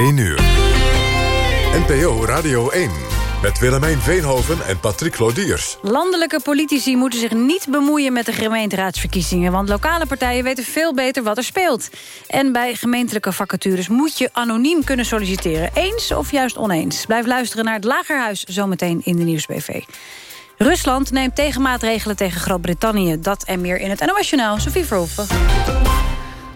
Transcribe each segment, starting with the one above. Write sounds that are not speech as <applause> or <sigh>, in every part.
1 uur. NPO Radio 1. Met Willemijn Veenhoven en Patrick Lodiers. Landelijke politici moeten zich niet bemoeien met de gemeenteraadsverkiezingen... want lokale partijen weten veel beter wat er speelt. En bij gemeentelijke vacatures moet je anoniem kunnen solliciteren. Eens of juist oneens. Blijf luisteren naar het Lagerhuis zometeen in de Nieuwsbv. Rusland neemt tegenmaatregelen tegen Groot-Brittannië. Dat en meer in het NOS-journaal. Sophie Verhoeven.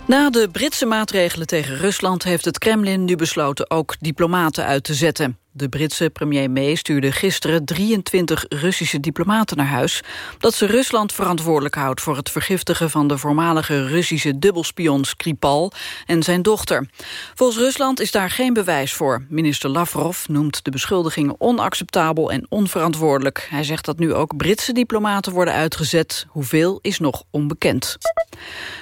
Na de Britse maatregelen tegen Rusland heeft het Kremlin nu besloten ook diplomaten uit te zetten. De Britse premier May stuurde gisteren 23 Russische diplomaten naar huis... dat ze Rusland verantwoordelijk houdt voor het vergiftigen... van de voormalige Russische dubbelspion Skripal en zijn dochter. Volgens Rusland is daar geen bewijs voor. Minister Lavrov noemt de beschuldigingen onacceptabel en onverantwoordelijk. Hij zegt dat nu ook Britse diplomaten worden uitgezet. Hoeveel is nog onbekend.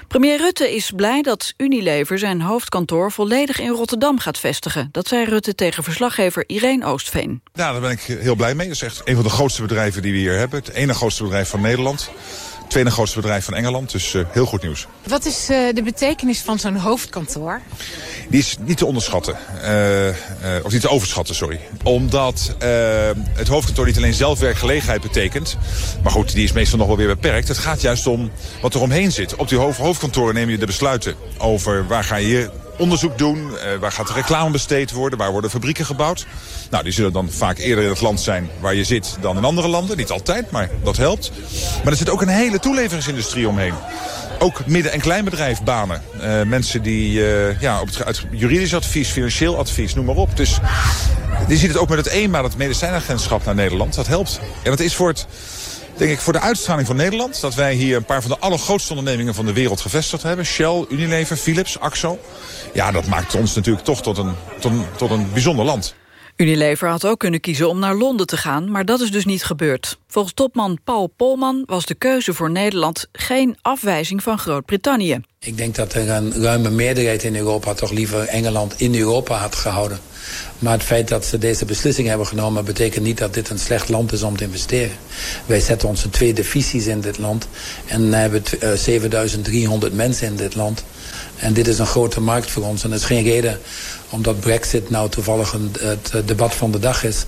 Premier Rutte is blij dat Unilever zijn hoofdkantoor volledig in Rotterdam gaat vestigen. Dat zei Rutte tegen verslaggever Irene Oostveen. Ja, daar ben ik heel blij mee. Dat is echt een van de grootste bedrijven die we hier hebben. Het ene grootste bedrijf van Nederland tweede grootste bedrijf van Engeland. Dus uh, heel goed nieuws. Wat is uh, de betekenis van zo'n hoofdkantoor? Die is niet te onderschatten. Uh, of niet te overschatten, sorry. Omdat het hoofdkantoor niet alleen zelfwerkgelegenheid betekent. Maar goed, die is meestal nog wel weer beperkt. Het gaat juist om wat er omheen zit. Op die hoofdkantoren neem je de besluiten over waar ga je onderzoek doen. Uh, waar gaat de reclame besteed worden? Waar worden fabrieken gebouwd? Nou, die zullen dan vaak eerder in het land zijn waar je zit dan in andere landen. Niet altijd, maar dat helpt. Maar er zit ook een hele toeleveringsindustrie omheen. Ook midden- en kleinbedrijfbanen. Uh, mensen die uh, ja, op het juridisch advies, financieel advies, noem maar op. Dus die ziet het ook met het eenmaal het medicijnagentschap naar Nederland. Dat helpt. En dat is voor het denk ik, voor de uitstraling van Nederland. Dat wij hier een paar van de allergrootste ondernemingen van de wereld gevestigd hebben. Shell, Unilever, Philips, Axo. Ja, dat maakt ons natuurlijk toch tot een, tot een, tot een bijzonder land. Unilever had ook kunnen kiezen om naar Londen te gaan, maar dat is dus niet gebeurd. Volgens topman Paul Polman was de keuze voor Nederland geen afwijzing van Groot-Brittannië. Ik denk dat er een ruime meerderheid in Europa toch liever Engeland in Europa had gehouden. Maar het feit dat ze deze beslissing hebben genomen... betekent niet dat dit een slecht land is om te investeren. Wij zetten onze twee divisies in dit land. En hebben 7300 mensen in dit land. En dit is een grote markt voor ons. En dat is geen reden omdat brexit nou toevallig het debat van de dag is...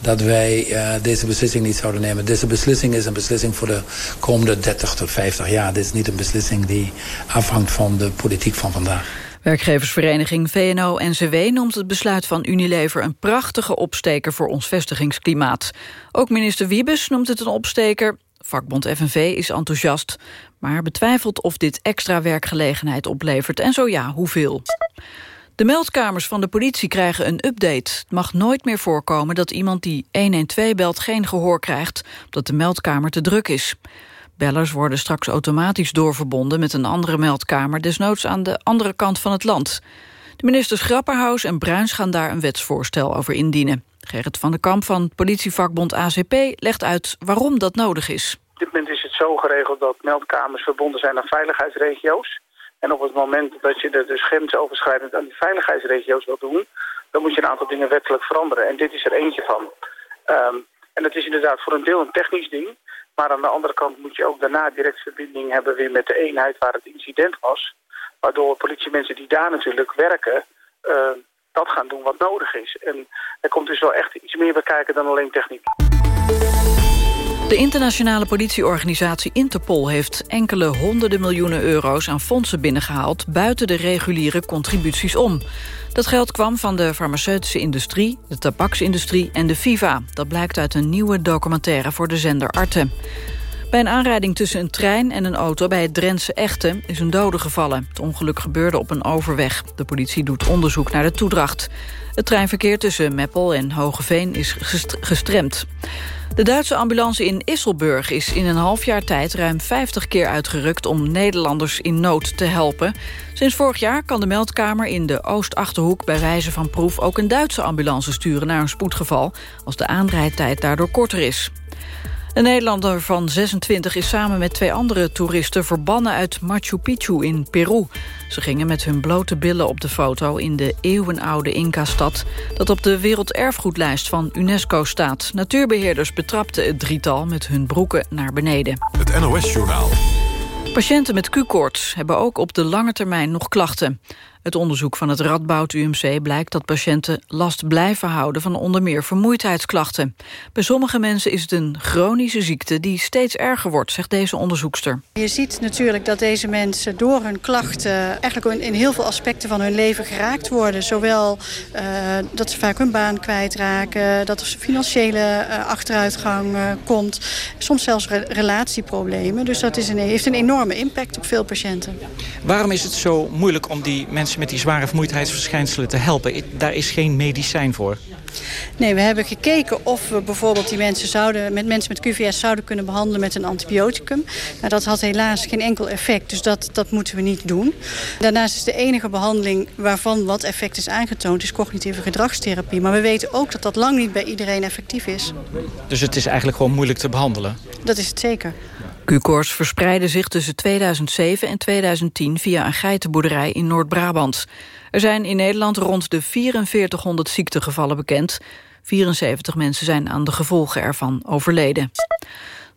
dat wij uh, deze beslissing niet zouden nemen. Deze beslissing is een beslissing voor de komende 30 tot 50 jaar. Dit is niet een beslissing die afhangt van de politiek van vandaag. Werkgeversvereniging VNO-NCW noemt het besluit van Unilever... een prachtige opsteker voor ons vestigingsklimaat. Ook minister Wiebes noemt het een opsteker. Vakbond FNV is enthousiast, maar betwijfelt of dit extra werkgelegenheid oplevert. En zo ja, hoeveel? De meldkamers van de politie krijgen een update. Het mag nooit meer voorkomen dat iemand die 112 belt geen gehoor krijgt... omdat de meldkamer te druk is. Bellers worden straks automatisch doorverbonden met een andere meldkamer... desnoods aan de andere kant van het land. De ministers Grapperhaus en Bruins gaan daar een wetsvoorstel over indienen. Gerrit van der Kamp van politievakbond ACP legt uit waarom dat nodig is. Op dit moment is het zo geregeld dat meldkamers verbonden zijn aan veiligheidsregio's. En op het moment dat je de dus grensoverschrijdend aan die veiligheidsregio's wilt doen... dan moet je een aantal dingen wettelijk veranderen. En dit is er eentje van. Um, en het is inderdaad voor een deel een technisch ding... Maar aan de andere kant moet je ook daarna direct verbinding hebben weer met de eenheid waar het incident was. Waardoor politiemensen die daar natuurlijk werken, uh, dat gaan doen wat nodig is. En er komt dus wel echt iets meer bij kijken dan alleen techniek. De internationale politieorganisatie Interpol heeft enkele honderden miljoenen euro's aan fondsen binnengehaald buiten de reguliere contributies om. Dat geld kwam van de farmaceutische industrie, de tabaksindustrie en de FIFA. Dat blijkt uit een nieuwe documentaire voor de zender Arte. Bij een aanrijding tussen een trein en een auto bij het Drentse Echte is een dode gevallen. Het ongeluk gebeurde op een overweg. De politie doet onderzoek naar de toedracht. Het treinverkeer tussen Meppel en Hogeveen is gestremd. De Duitse ambulance in Isselburg is in een half jaar tijd ruim 50 keer uitgerukt om Nederlanders in nood te helpen. Sinds vorig jaar kan de meldkamer in de Oost-Achterhoek bij wijze van proef ook een Duitse ambulance sturen naar een spoedgeval als de aanrijdtijd daardoor korter is. Een Nederlander van 26 is samen met twee andere toeristen verbannen uit Machu Picchu in Peru. Ze gingen met hun blote billen op de foto in de eeuwenoude Inca-stad... dat op de werelderfgoedlijst van UNESCO staat. Natuurbeheerders betrapten het drietal met hun broeken naar beneden. Het NOS-journaal. Patiënten met Q-koorts hebben ook op de lange termijn nog klachten. Uit onderzoek van het Radboud UMC blijkt dat patiënten last blijven houden van onder meer vermoeidheidsklachten. Bij sommige mensen is het een chronische ziekte die steeds erger wordt, zegt deze onderzoekster. Je ziet natuurlijk dat deze mensen door hun klachten eigenlijk in heel veel aspecten van hun leven geraakt worden. Zowel uh, dat ze vaak hun baan kwijtraken, dat er financiële uh, achteruitgang uh, komt, soms zelfs re relatieproblemen. Dus dat is een, heeft een enorme impact op veel patiënten. Waarom is het zo moeilijk om die mensen met die zware vermoeidheidsverschijnselen te helpen? Daar is geen medicijn voor. Nee, we hebben gekeken of we bijvoorbeeld die mensen zouden, met mensen met QVS zouden kunnen behandelen met een antibioticum. Nou, dat had helaas geen enkel effect, dus dat, dat moeten we niet doen. Daarnaast is de enige behandeling waarvan wat effect is aangetoond, is cognitieve gedragstherapie. Maar we weten ook dat dat lang niet bij iedereen effectief is. Dus het is eigenlijk gewoon moeilijk te behandelen? Dat is het zeker. Q-koorts verspreidde zich tussen 2007 en 2010 via een geitenboerderij in Noord-Brabant. Er zijn in Nederland rond de 4400 ziektegevallen bekend. 74 mensen zijn aan de gevolgen ervan overleden.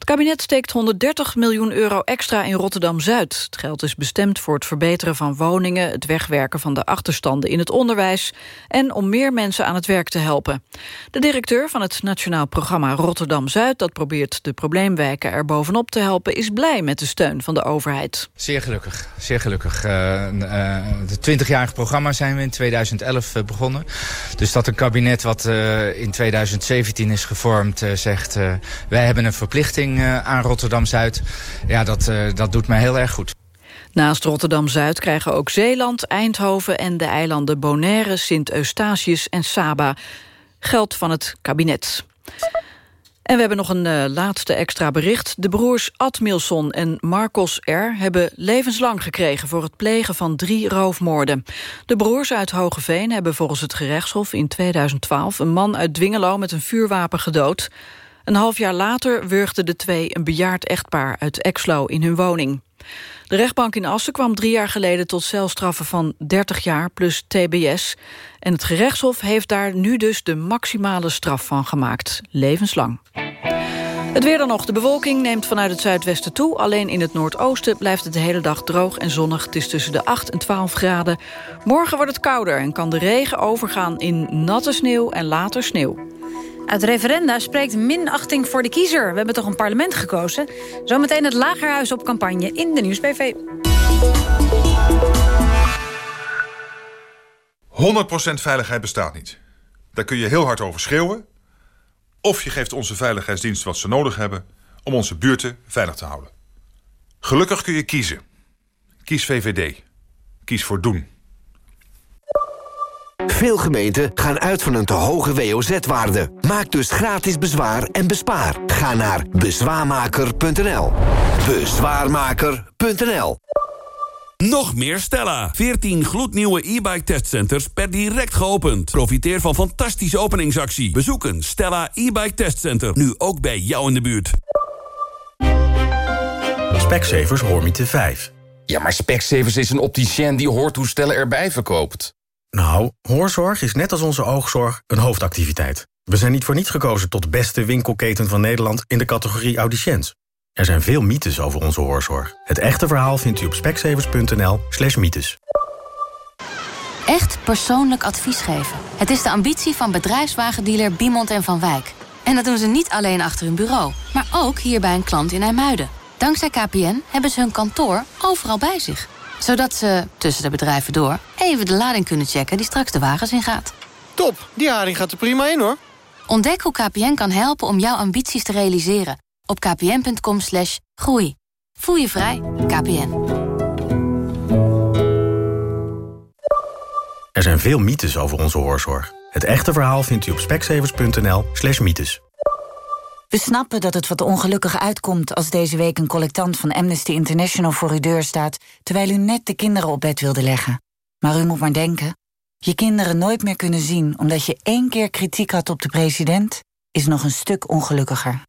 Het kabinet steekt 130 miljoen euro extra in Rotterdam-Zuid. Het geld is bestemd voor het verbeteren van woningen... het wegwerken van de achterstanden in het onderwijs... en om meer mensen aan het werk te helpen. De directeur van het Nationaal Programma Rotterdam-Zuid... dat probeert de probleemwijken er bovenop te helpen... is blij met de steun van de overheid. Zeer gelukkig, zeer gelukkig. Uh, uh, de 20-jarige programma zijn we in 2011 uh, begonnen. Dus dat een kabinet wat in 2017 is gevormd zegt... wij hebben een verplichting aan Rotterdam-Zuid. Ja, dat, dat doet mij heel erg goed. Naast Rotterdam-Zuid krijgen ook Zeeland, Eindhoven... en de eilanden Bonaire, Sint-Eustatius en Saba geld van het kabinet. En we hebben nog een uh, laatste extra bericht. De broers Admilson en Marcos R. hebben levenslang gekregen... voor het plegen van drie roofmoorden. De broers uit Hogeveen hebben volgens het gerechtshof in 2012... een man uit Dwingelo met een vuurwapen gedood. Een half jaar later wurgden de twee een bejaard echtpaar uit Exlo in hun woning. De rechtbank in Assen kwam drie jaar geleden tot celstraffen van 30 jaar plus tbs. En het gerechtshof heeft daar nu dus de maximale straf van gemaakt. Levenslang. Het weer dan nog. De bewolking neemt vanuit het zuidwesten toe. Alleen in het noordoosten blijft het de hele dag droog en zonnig. Het is tussen de 8 en 12 graden. Morgen wordt het kouder en kan de regen overgaan in natte sneeuw en later sneeuw. Uit referenda spreekt minachting voor de kiezer. We hebben toch een parlement gekozen? Zometeen het Lagerhuis op campagne in de Nieuwsbv. 100% veiligheid bestaat niet. Daar kun je heel hard over schreeuwen. Of je geeft onze veiligheidsdienst wat ze nodig hebben... om onze buurten veilig te houden. Gelukkig kun je kiezen. Kies VVD. Kies voor doen. Veel gemeenten gaan uit van een te hoge WOZ-waarde. Maak dus gratis bezwaar en bespaar. Ga naar bezwaarmaker.nl. Bezwaarmaker.nl nog meer Stella. 14 gloednieuwe e-bike testcenters per direct geopend. Profiteer van fantastische openingsactie. Bezoeken Stella e-bike testcenter. Nu ook bij jou in de buurt. Specsavers Hoormiete 5. Ja, maar Specsavers is een opticien die hoortoestellen erbij verkoopt. Nou, hoorzorg is net als onze oogzorg een hoofdactiviteit. We zijn niet voor niets gekozen tot beste winkelketen van Nederland... in de categorie audiciënt. Er zijn veel mythes over onze hoorzorg. Het echte verhaal vindt u op speksevers.nl slash mythes. Echt persoonlijk advies geven. Het is de ambitie van bedrijfswagendealer Biemond en Van Wijk. En dat doen ze niet alleen achter hun bureau, maar ook hier bij een klant in IJmuiden. Dankzij KPN hebben ze hun kantoor overal bij zich. Zodat ze, tussen de bedrijven door, even de lading kunnen checken die straks de wagens ingaat. Top, die haring gaat er prima in hoor. Ontdek hoe KPN kan helpen om jouw ambities te realiseren op kpn.com slash groei. Voel je vrij, KPN. Er zijn veel mythes over onze hoorzorg. Het echte verhaal vindt u op speksevers.nl slash mythes. We snappen dat het wat ongelukkig uitkomt als deze week een collectant van Amnesty International voor uw deur staat, terwijl u net de kinderen op bed wilde leggen. Maar u moet maar denken, je kinderen nooit meer kunnen zien omdat je één keer kritiek had op de president, is nog een stuk ongelukkiger.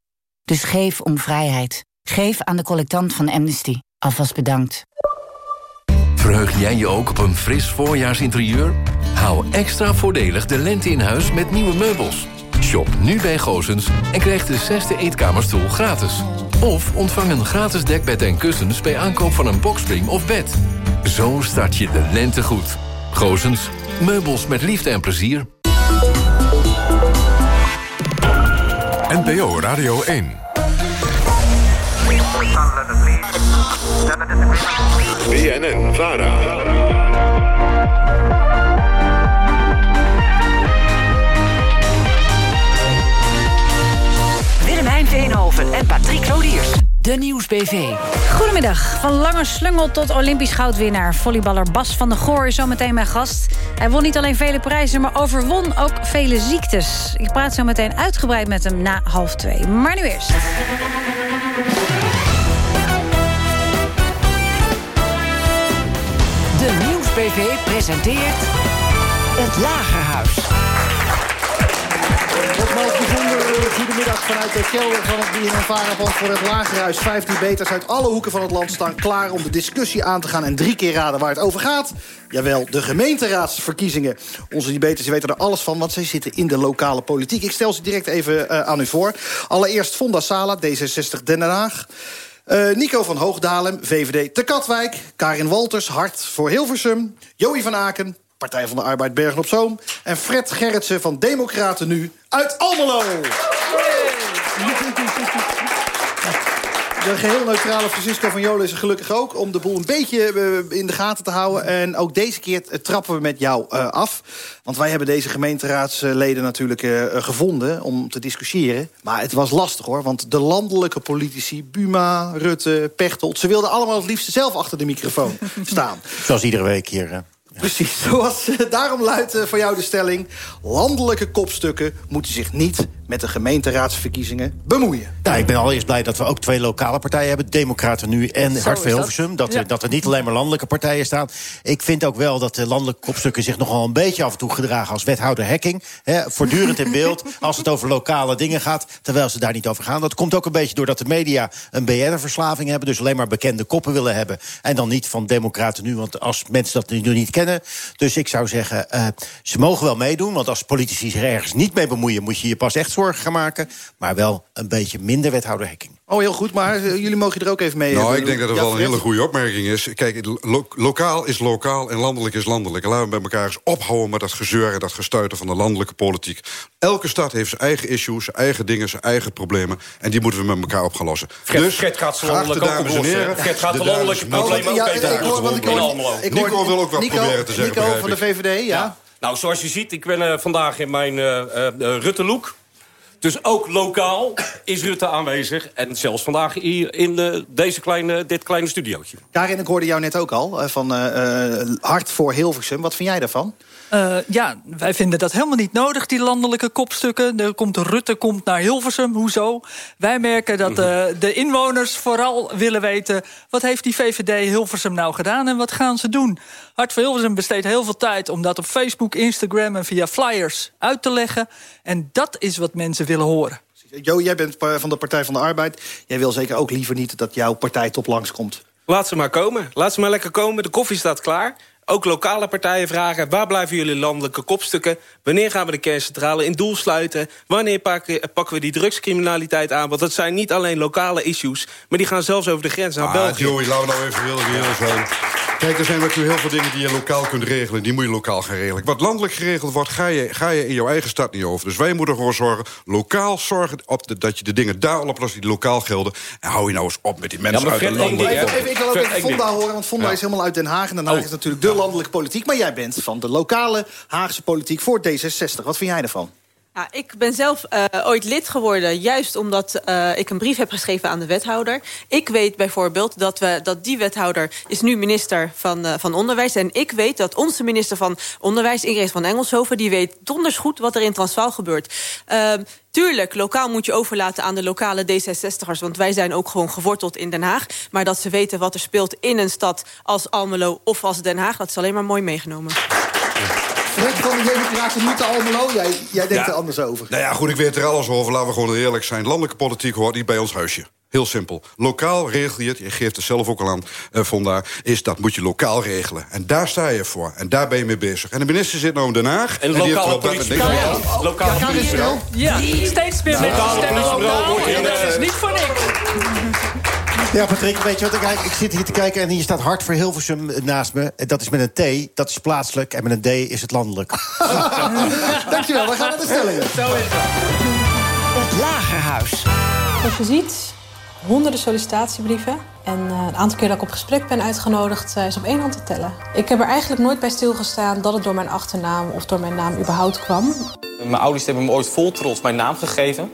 Dus geef om vrijheid. Geef aan de collectant van Amnesty. Alvast bedankt. Verheug jij je ook op een fris voorjaarsinterieur? Hou extra voordelig de lente in huis met nieuwe meubels. Shop nu bij Gozens en krijg de zesde eetkamerstoel gratis. Of ontvang een gratis dekbed en kussens bij aankoop van een boxspring of bed. Zo start je de lente goed. Goosens, meubels met liefde en plezier. NPO Radio 1. BNN Vara. Veenhoven en Patrick Lodiers. De Nieuws-BV. Goedemiddag. Van lange slungel tot Olympisch goudwinnaar. Volleyballer Bas van der Goor is zometeen mijn gast. Hij won niet alleen vele prijzen, maar overwon ook vele ziektes. Ik praat zo meteen uitgebreid met hem na half twee. Maar nu eerst. De Nieuws-BV presenteert... Het Lagerhuis. Bijzonder goedemiddag vanuit de kelder van het BNN-Varenband voor het Lagerhuis. 15 beters uit alle hoeken van het land staan klaar om de discussie aan te gaan... en drie keer raden waar het over gaat. Jawel, de gemeenteraadsverkiezingen. Onze debaters weten er alles van, want zij zitten in de lokale politiek. Ik stel ze direct even uh, aan u voor. Allereerst Fonda Sala, D66 Den Haag. Uh, Nico van Hoogdalem, VVD te Katwijk. Karin Walters, Hart voor Hilversum. Joey van Aken, Partij van de Arbeid Bergen op Zoom. En Fred Gerritsen van Democraten Nu uit Almelo. De geheel neutrale Francisco van Jolen is er gelukkig ook... om de boel een beetje uh, in de gaten te houden. En ook deze keer trappen we met jou uh, af. Want wij hebben deze gemeenteraadsleden natuurlijk gevonden... om te discussiëren. Maar het was lastig, hoor. Want de landelijke politici, Buma, Rutte, Pechtold... ze wilden allemaal het liefst zelf achter de microfoon staan. <laughs> Zoals iedere week hier? Precies, zoals, daarom luidt voor jou de stelling... landelijke kopstukken moeten zich niet met de gemeenteraadsverkiezingen bemoeien. Ja, ik ben allereerst blij dat we ook twee lokale partijen hebben. Democraten nu en Hart voor Hilversum. Dat, ja. dat er niet alleen maar landelijke partijen staan. Ik vind ook wel dat de landelijke kopstukken zich nogal een beetje af en toe gedragen... als wethouder Hekking. Hè, voortdurend in beeld <laughs> als het over lokale dingen gaat. Terwijl ze daar niet over gaan. Dat komt ook een beetje doordat de media een BN'er-verslaving hebben. Dus alleen maar bekende koppen willen hebben. En dan niet van Democraten nu. Want als mensen dat nu niet kennen. Dus ik zou zeggen, uh, ze mogen wel meedoen. Want als politici zich ergens niet mee bemoeien... moet je je pas echt zorgen gaan maken. Maar wel een beetje minder wethouder Hekking. Oh, heel goed, maar uh, jullie mogen er ook even mee... Nou, ik denk dat het wel een hele goede opmerking is. Kijk, lo lokaal is lokaal en landelijk is landelijk. En laten we bij elkaar eens ophouden met dat gezeur en dat gestuiten van de landelijke politiek. Elke stad heeft zijn eigen issues, zijn eigen dingen, zijn eigen problemen. En die moeten we met elkaar op gaan lossen. Fred, dus, Fred gaat zijn landelijk ook oplossen. Fred gaat de landelijke problemen ook even. Nico wil ook wat Nico, proberen te zeggen, Nico van de VVD, ja. ja. Nou, zoals je ziet, ik ben uh, vandaag in mijn uh, uh, Rutte-look. Dus ook lokaal is Rutte aanwezig. En zelfs vandaag hier in de, deze kleine, dit kleine studiootje. Karin, ik hoorde jou net ook al van uh, Hart voor Hilversum. Wat vind jij daarvan? Uh, ja, wij vinden dat helemaal niet nodig, die landelijke kopstukken. Er komt Rutte komt naar Hilversum, hoezo? Wij merken dat uh, de inwoners vooral willen weten... wat heeft die VVD Hilversum nou gedaan en wat gaan ze doen? Hart voor Hilversum besteedt heel veel tijd om dat op Facebook, Instagram... en via flyers uit te leggen. En dat is wat mensen willen horen. Jo, jij bent van de Partij van de Arbeid. Jij wil zeker ook liever niet dat jouw partij top langskomt. Laat ze maar komen. Laat ze maar lekker komen. De koffie staat klaar. Ook lokale partijen vragen, waar blijven jullie landelijke kopstukken? Wanneer gaan we de kerncentrale in doel sluiten? Wanneer pakken, pakken we die drugscriminaliteit aan? Want dat zijn niet alleen lokale issues... maar die gaan zelfs over de grens naar ah, België. Joey, laten we nou even heel reëel zijn. Kijk, er zijn natuurlijk heel veel dingen die je lokaal kunt regelen. Die moet je lokaal gaan regelen. Wat landelijk geregeld wordt, ga je, ga je in jouw eigen stad niet over. Dus wij moeten gewoon zorgen, lokaal zorgen... Op de, dat je de dingen daar oplost die lokaal gelden. En hou je nou eens op met die mensen ja, uit de. Even, even, ik wil ook even Fonda horen, want Fonda ja. is helemaal uit Den Haag. En Den Haag oh. is natuurlijk de landelijke politiek. Maar jij bent van de lokale Haagse politiek voor D66. Wat vind jij ervan? Ja, ik ben zelf uh, ooit lid geworden, juist omdat uh, ik een brief heb geschreven aan de wethouder. Ik weet bijvoorbeeld dat, we, dat die wethouder is nu minister van, uh, van Onderwijs. En ik weet dat onze minister van Onderwijs, Ingrid van Engelshoven... die weet donders goed wat er in Transvaal gebeurt. Tuurlijk, lokaal moet je overlaten aan de lokale D66'ers... want wij zijn ook gewoon geworteld in Den Haag. Maar dat ze weten wat er speelt in een stad als Almelo of als Den Haag... dat is alleen maar mooi meegenomen. Fred van de Democraten niet Almelo. Jij, jij denkt ja. er anders over. Nou ja, goed, ik weet er alles over. Laten we gewoon eerlijk zijn. Landelijke politiek hoort niet bij ons huisje. Heel simpel. Lokaal regel je het, je geeft het zelf ook al aan, uh, Vonda... is dat moet je lokaal regelen. En daar sta je voor. En daar ben je mee bezig. En de minister zit nou in Den Haag... En, en lokale politie. Ja, ja. Lokale ja, politie. Ja, steeds meer mensen stemmen lokaal. En dat is niet voor niks. Ja, Patrick, weet je wat ik? Ik zit hier te kijken en hier staat Hart voor Hilversum naast me. Dat is met een T, dat is plaatselijk. En met een D is het landelijk. <laughs> Dankjewel, we gaan naar de stellingen. Zo is het. Het Lagerhuis. Zoals je ziet, honderden sollicitatiebrieven. En uh, een aantal keer dat ik op gesprek ben uitgenodigd, uh, is op één hand te tellen. Ik heb er eigenlijk nooit bij stilgestaan dat het door mijn achternaam of door mijn naam überhaupt kwam. Mijn ouders hebben me ooit vol trots mijn naam gegeven.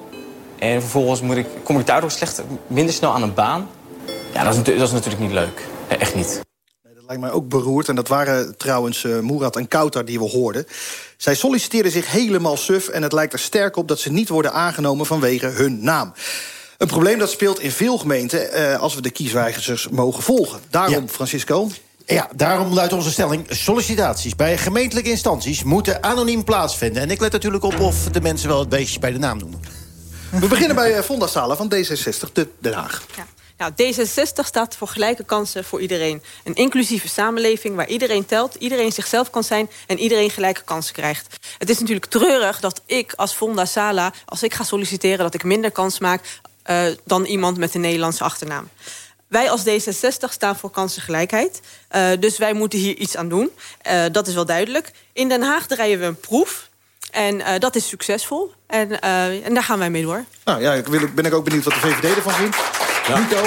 En vervolgens moet ik, kom ik daardoor slecht, minder snel aan een baan. Ja, dat is, dat is natuurlijk niet leuk. Nee, echt niet. Dat lijkt mij ook beroerd. En dat waren trouwens uh, Moerad en Kouter die we hoorden. Zij solliciteerden zich helemaal suf en het lijkt er sterk op... dat ze niet worden aangenomen vanwege hun naam. Een probleem dat speelt in veel gemeenten uh, als we de kiesweigers mogen volgen. Daarom, ja. Francisco... Ja, daarom luidt onze stelling... sollicitaties bij gemeentelijke instanties moeten anoniem plaatsvinden. En ik let natuurlijk op of de mensen wel het beestje bij de naam noemen. We beginnen bij uh, Fonda Sala van D66 de Den Haag. Ja. Nou, D66 staat voor gelijke kansen voor iedereen. Een inclusieve samenleving waar iedereen telt, iedereen zichzelf kan zijn... en iedereen gelijke kansen krijgt. Het is natuurlijk treurig dat ik als Fonda Sala, als ik ga solliciteren... dat ik minder kans maak uh, dan iemand met een Nederlandse achternaam. Wij als D66 staan voor kansengelijkheid. Uh, dus wij moeten hier iets aan doen. Uh, dat is wel duidelijk. In Den Haag draaien we een proef. En dat is succesvol. En, en daar gaan wij mee door. Nou ja, ik wil, ben ik ook benieuwd wat de VVD ervan vindt. Ja. Nico?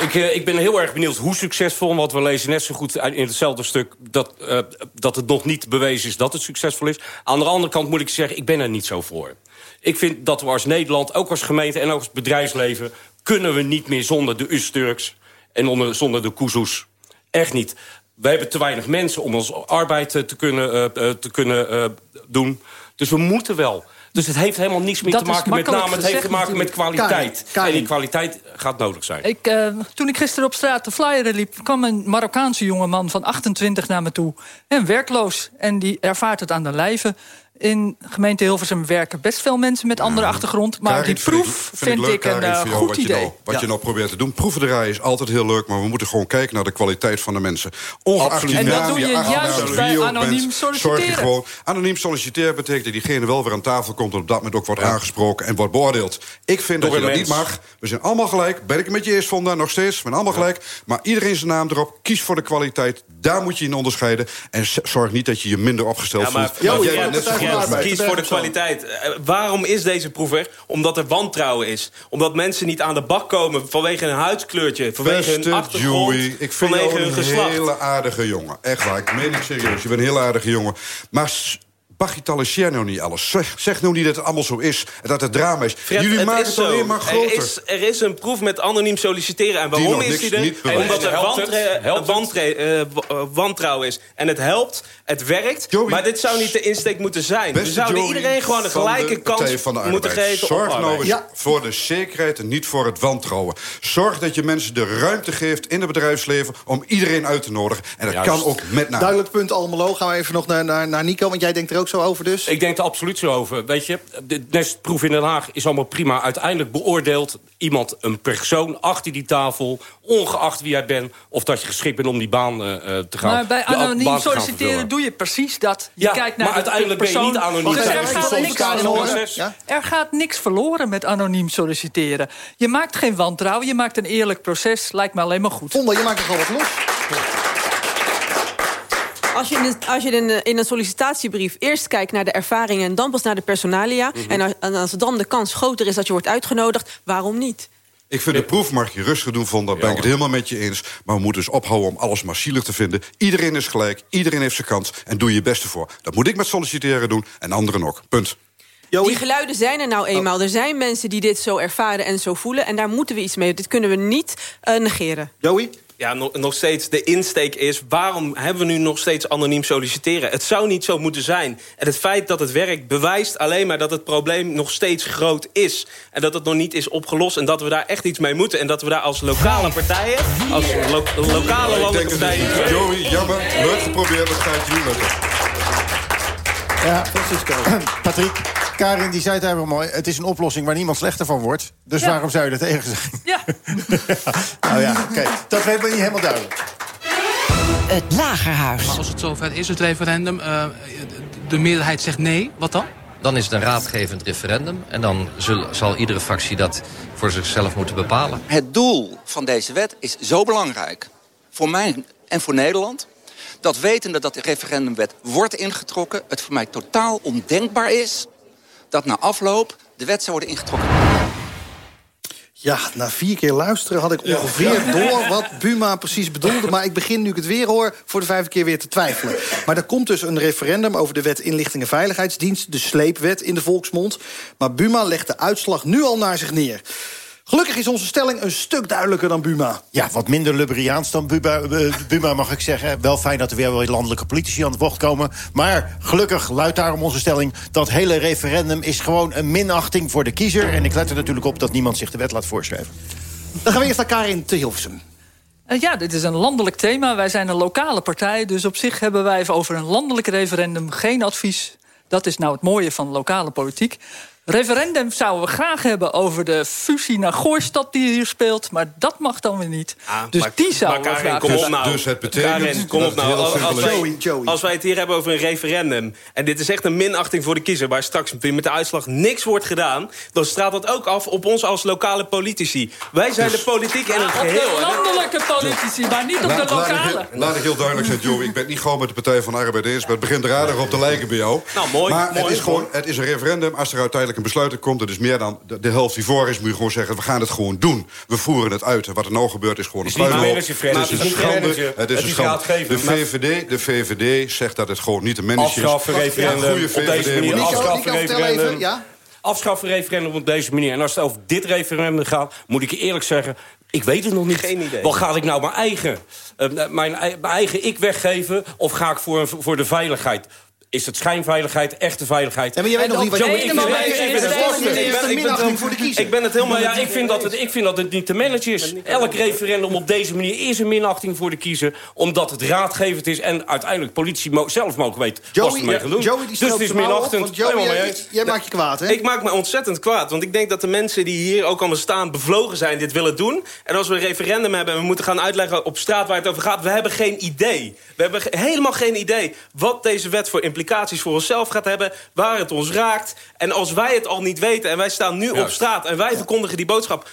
Ik, uh, ik ben heel erg benieuwd hoe succesvol... want we lezen net zo goed in hetzelfde stuk... Dat, uh, dat het nog niet bewezen is dat het succesvol is. Aan de andere kant moet ik zeggen, ik ben er niet zo voor. Ik vind dat we als Nederland, ook als gemeente en ook als bedrijfsleven... kunnen we niet meer zonder de Usturks en onder, zonder de Kuzus. Echt niet. We hebben te weinig mensen om onze arbeid te kunnen, te kunnen doen. Dus we moeten wel... Dus het heeft helemaal niets meer dat te maken met naam. Het heeft te maken met kwaliteit. En die kwaliteit gaat nodig zijn. Ik, uh, toen ik gisteren op straat de flyer liep... kwam een Marokkaanse jongeman van 28 naar me toe. En werkloos. En die ervaart het aan de lijve. In gemeente Hilversum werken best veel mensen met andere ja, achtergrond. Maar Karin, die proef vind, vind, vind ik, leuk, een uh, goed wat idee. Je nou, wat ja. je nou probeert te doen. Proeven draaien is altijd heel leuk. Maar we moeten gewoon kijken naar de kwaliteit van de mensen. Ongeacht en dat doe je juist bij anoniem solliciteren. Zorg je gewoon. Anoniem solliciteren betekent dat diegene wel weer aan tafel komt... en op dat moment ook wordt ja. aangesproken en wordt beoordeeld. Ik vind Door dat je dat mens. niet mag. We zijn allemaal gelijk. Ben ik het met je eens, Vonda, nog steeds. We zijn allemaal gelijk. Maar iedereen zijn naam erop. Kies voor de kwaliteit. Daar moet je in onderscheiden. En zorg niet dat je je minder opgesteld voelt. Ja, jij bent Kies voor de kwaliteit. Uh, waarom is deze proef er? Omdat er wantrouwen is. Omdat mensen niet aan de bak komen vanwege hun huidskleurtje. Vanwege Beste hun achtergrond. Joey, ik vind vanwege jou hun een geslacht. hele aardige jongen. Echt waar, ik meen het serieus. Je bent een heel aardige jongen. Maar bagatelliseer nou niet alles. Zeg, zeg nou niet dat het allemaal zo is. En dat het drama is. Fred, Jullie het maken is het alleen zo. maar groter. Er is, er is een proef met anoniem solliciteren. En waarom is die er? Omdat er Helpt wantre- eh, uh, wantrouwen is. En het helpt, het werkt. Joey. maar dit zou niet de insteek moeten zijn. We Beste zouden Joey iedereen gewoon een van gelijke kans van de moeten geven. Zorg op nou eens voor de zekerheid en niet voor het wantrouwen. Zorg dat je mensen de ruimte geeft in het bedrijfsleven... om iedereen uit te nodigen. En dat Juist. kan ook met name. Duidelijk punt, Almelo. Gaan we even nog naar, naar, naar Nico, want jij denkt er ook zo over dus. Ik denk er absoluut zo over. Weet je, de nestproef in Den Haag is allemaal prima. Uiteindelijk beoordeelt iemand een persoon achter die tafel... ongeacht wie jij bent, of dat je geschikt bent om die baan uh, te gaan Maar bij anoniem solliciteren doe je precies dat. Je Ja, kijkt naar maar de uiteindelijk ben je persoon. niet anoniem. Dus er gaat, niks verloren. Ja? er gaat niks verloren met anoniem solliciteren. Je maakt geen wantrouwen, je maakt een eerlijk proces. Lijkt me alleen maar goed. Vonda, je maakt er gewoon wat los. Als je, in, de- als je in, een- in een sollicitatiebrief eerst kijkt naar de ervaringen... en dan pas naar de personalia... Mhm. en, als, en als dan de kans groter is dat je wordt uitgenodigd... waarom niet? Ik vind de proef mag je rustig doen, Von. Daar ben ik het helemaal met je eens. Maar we moeten dus ophouden om alles maar zielig te vinden. Iedereen is gelijk, iedereen heeft zijn kans. En doe je beste voor. Dat moet ik met solliciteren doen en anderen ook. Punt. Die geluiden zijn er nou eenmaal. Er zijn mensen die dit zo ervaren en zo voelen... en daar moeten we iets mee. Dit kunnen we niet eh, negeren. Joey? Ja, nog, nog steeds de insteek is... waarom hebben we nu nog steeds anoniem solliciteren? Het zou niet zo moeten zijn. En het feit dat het werkt bewijst alleen maar... dat het probleem nog steeds groot is. En dat het nog niet is opgelost. En dat we daar echt iets mee moeten. En dat we daar als lokale partijen... als lo lokale landelijke partijen... Joey, jammer. Leuk geprobeerd, dat gaat niet lukken. Ja, Francisco. Patrick, Karin die zei het helemaal mooi. Het is een oplossing waar niemand slechter van wordt. Dus Ja. waarom zou je er tegen zijn? Ja. <laughs> nou ja, oké. Dat weet me niet helemaal duidelijk. Het Lagerhuis. Maar als het zover is, het referendum, eh, de meerderheid zegt nee, wat dan? Dan is het een raadgevend referendum. En dan zullen, zal iedere fractie dat voor zichzelf moeten bepalen. Het doel van deze wet is zo belangrijk voor mij en voor Nederland... dat wetende dat de referendumwet wordt ingetrokken... het voor mij totaal ondenkbaar is dat na afloop de wet zou worden ingetrokken. Ja, na vier keer luisteren had ik ongeveer door wat Buma precies bedoelde. Maar ik begin nu ik het weer hoor voor de vijfde keer weer te twijfelen. Maar er komt dus een referendum over de wet Inlichting en Veiligheidsdienst. De sleepwet in de volksmond. Maar Buma legt de uitslag nu al naar zich neer. Gelukkig is onze stelling een stuk duidelijker dan Buma. Ja, wat minder Lubberiaans dan Buma, eh, Buma, mag ik zeggen. Wel fijn dat er weer wel landelijke politici aan het woord komen. Maar gelukkig luidt daarom onze stelling... dat hele referendum is gewoon een minachting voor de kiezer. En ik let er natuurlijk op dat niemand zich de wet laat voorschrijven. Dan gaan we eerst naar Karin te Hilversum. Uh, ja, dit is een landelijk thema. Wij zijn een lokale partij, dus op zich hebben wij over een landelijk referendum geen advies. Dat is nou het mooie van lokale politiek. Referendum zouden we graag hebben over de fusie naar Gooistad die hier speelt. Maar dat mag dan weer niet. Ah, dus maar, die zouden maar we Karin, graag kom op Dus, nou. dus het betekent... Karin, kom op nou. Als, als, wij, Joey, Joey. als wij het hier hebben over een referendum... en dit is echt een minachting voor de kiezer... waar straks met de uitslag niks wordt gedaan... dan straalt dat ook af op ons als lokale politici. Wij zijn de politiek in het Ja, op geheel. de landelijke politici, maar niet op de Laat, laat, ik lokale. heel, laat ik heel duidelijk zijn, Joey. Ik ben niet gewoon met de Partij van de Arbeid eens... maar het begint er aardig op te lijken bij jou. Nou, mooi, Maar mooi, het is gewoon mooi. het is een referendum. Als er uiteindelijk een besluit in komt... dat is meer dan de, de helft die voor is... moet je gewoon zeggen, we gaan het gewoon doen. We voeren het uit. En wat er nou gebeurt is gewoon een Het is niet sluitloop. manager. Het is een schande. manager. Het is een schande. De VVD, de VVD zegt dat het gewoon niet te managen is. Afschaffen referendum. goede Op deze VVD manier afschaffen referendum. ja? Afschaffen referendum op deze manier. En als het over dit referendum gaat, moet ik je eerlijk zeggen... ik weet het nog niet. Geen idee. Wel ga ik nou mijn eigen, eh, mijn, mijn eigen ik weggeven... of ga ik voor, voor de veiligheid? Is het schijnveiligheid, echte veiligheid? Ja, maar je weet nog niet wat je- ik ben- ik ben het- helemaal Maar ja, ik vind, dat het, ik vind dat het niet te managen is. Elk referendum op deze manier is een minachting voor de kiezer... omdat het raadgevend is en uiteindelijk politie mo- zelf mogen weten... wat ze ermee gaan doen. Dus het is minachtend. want Joey, Helemaal mee jij, maakt je kwaad, hè? Ik maak me ontzettend kwaad. Want ik denk dat de mensen die hier ook allemaal staan... bevlogen zijn, dit willen doen. En als we een referendum hebben en we moeten gaan uitleggen op straat... waar het over gaat, we hebben geen idee. We hebben helemaal geen idee wat deze wet voor implicaties voor onszelf gaat hebben... waar het ons raakt. En als wij het al niet weten en wij staan nu op straat... en wij verkondigen die boodschap...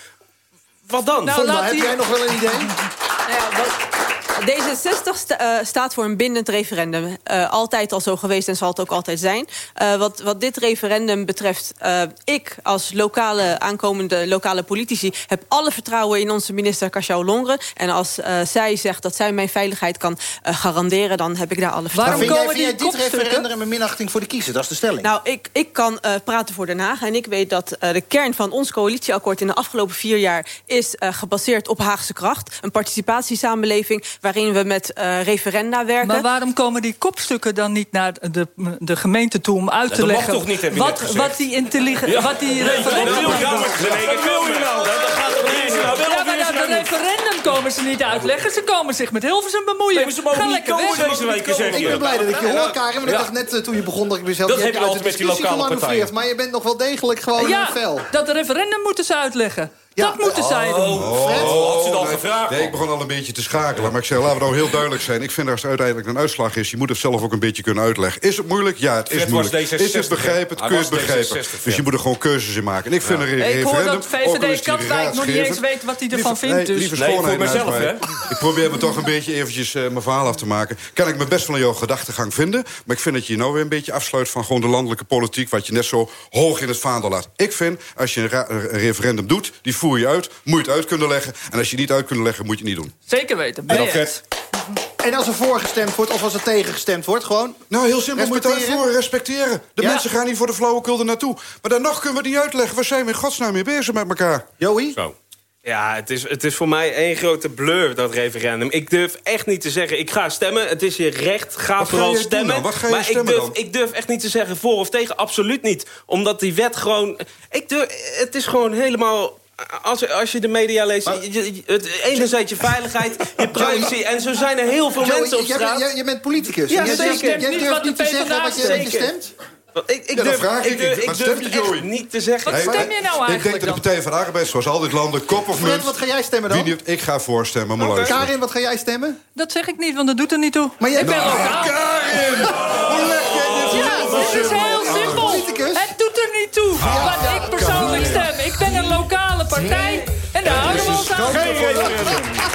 Wat dan? Nou, heb die- jij nog wel een idee? Nou ja, wat- D66 sta- eh, staat voor een bindend referendum. Eh, altijd al zo geweest en zal het ook altijd zijn. Eh, wat, wat dit referendum betreft... eh, ik als lokale, aankomende lokale politici... heb alle vertrouwen in onze minister Cachau Longren. En als eh, zij zegt dat zij mijn veiligheid kan garanderen... dan heb ik daar alle vertrouwen in. jij, komen vind jij die dit kopstukken? referendum een minachting voor de kiezer? Dat is de stelling. Nou, ik, ik kan eh, praten voor Den Haag. En ik weet dat eh, de kern van ons coalitieakkoord... in de afgelopen vier jaar is eh, gebaseerd op Haagse kracht. Een participatiesamenleving waarin we met eh, referenda werken. Maar waarom komen die kopstukken dan niet naar de, de gemeente toe om uit Ja, te dat mag leggen toch niet, heb je net wat, wat die intelligent, wat die referendum Wat wil je nou? Wat wil je nou? Dat gaat toch niet? Nou, Ja, maar nou, de referendum komen ze niet uitleggen. Ze komen zich met Hilversum bemoeien. Nee, maar ze mogen Ga niet lekker komen weg. deze week, zeg Ik ben blij dat ik je hoor, Karin. Want ik Ja. dacht net eh, toen je begon dat ik mezelf... Dat heb je uit de altijd met die discussie lokale partijen. Maar je bent nog wel degelijk gewoon Ja, een fel. dat referendum moeten ze uitleggen. Ja. Dat moeten zij doen. Oh, had ze het al nee. gevraagd? Nee, ik begon al een beetje te schakelen. Maar ik zeg, laten we nou heel duidelijk zijn. Ik vind als er uiteindelijk een uitslag is... je moet het zelf ook een beetje kunnen uitleggen. Is het moeilijk? Ja, het is Fred moeilijk. D66, Is het begrijpen? Hij Kun je het begrijpen? D66, Dus je moet er gewoon keuzes in maken. En ik vind een re- Ik referendum... hoor dat VVD Katwijk nog niet eens weet wat hij ervan Lieve- vindt. nee, Dus. lieve Nee, voor schoonheid mezelf, hè? Ik probeer me toch een beetje eventjes eh, mijn verhaal af te maken. Kan ik me best van jouw gedachtegang vinden. Maar ik vind dat je je nou weer een beetje afsluit van gewoon de landelijke politiek... wat je net zo hoog in het vaandel laat. Ik vind, als je een, een referendum doet, die voer je uit... moet je het uit kunnen leggen. En als je niet uit kunt leggen, moet je het niet doen. Zeker weten. Ben En dan als er voor gestemd wordt of als er tegen gestemd wordt, gewoon... Nou, heel simpel, moet je het Respecteren? uitvoeren, respecteren. De Ja. mensen gaan niet voor de flauwekul er naartoe. Maar dan nog kunnen we het niet uitleggen. Waar zijn we in godsnaam mee bezig met elkaar? Joey? Zo. Ja, het is, het is voor mij één grote blur, dat referendum. Ik durf echt niet te zeggen, ik ga stemmen. Het is je recht, ga Wat ga vooral stemmen. dan? Wat ga je maar stemmen ik, durf, dan? ik durf echt niet te zeggen voor of tegen, absoluut niet. Omdat die wet gewoon... Ik durf, het is gewoon helemaal... Als, als je de media leest, je, je- het, enerzijds je veiligheid, je privacy... en zo zijn er heel veel Joey, mensen op straat. bent- jij, jij bent politicus. Ja, zeker. Jij Niet durft niet te zeggen wat je, wat je stemt? Ik, ik durf, vraag ik. ik durf, ik je, het echt niet te zeggen. Wat stem je nou Ik denk eigenlijk dat de? Partij van de Arbeid, zoals altijd landen, kop of munt... wat ga jij stemmen dan? ik ga voorstemmen, maar. Karin, wat ga jij stemmen? Dat zeg ik niet, want dat doet er niet toe. Maar jij ik ben Nou, lokaal. Karin! Hoe leg jij dit Ja, heel dit is simpel heel simpel. Politicus? niet toe wat ik persoonlijk stem. Ik ben een lokale partij en daar houden we ons aan.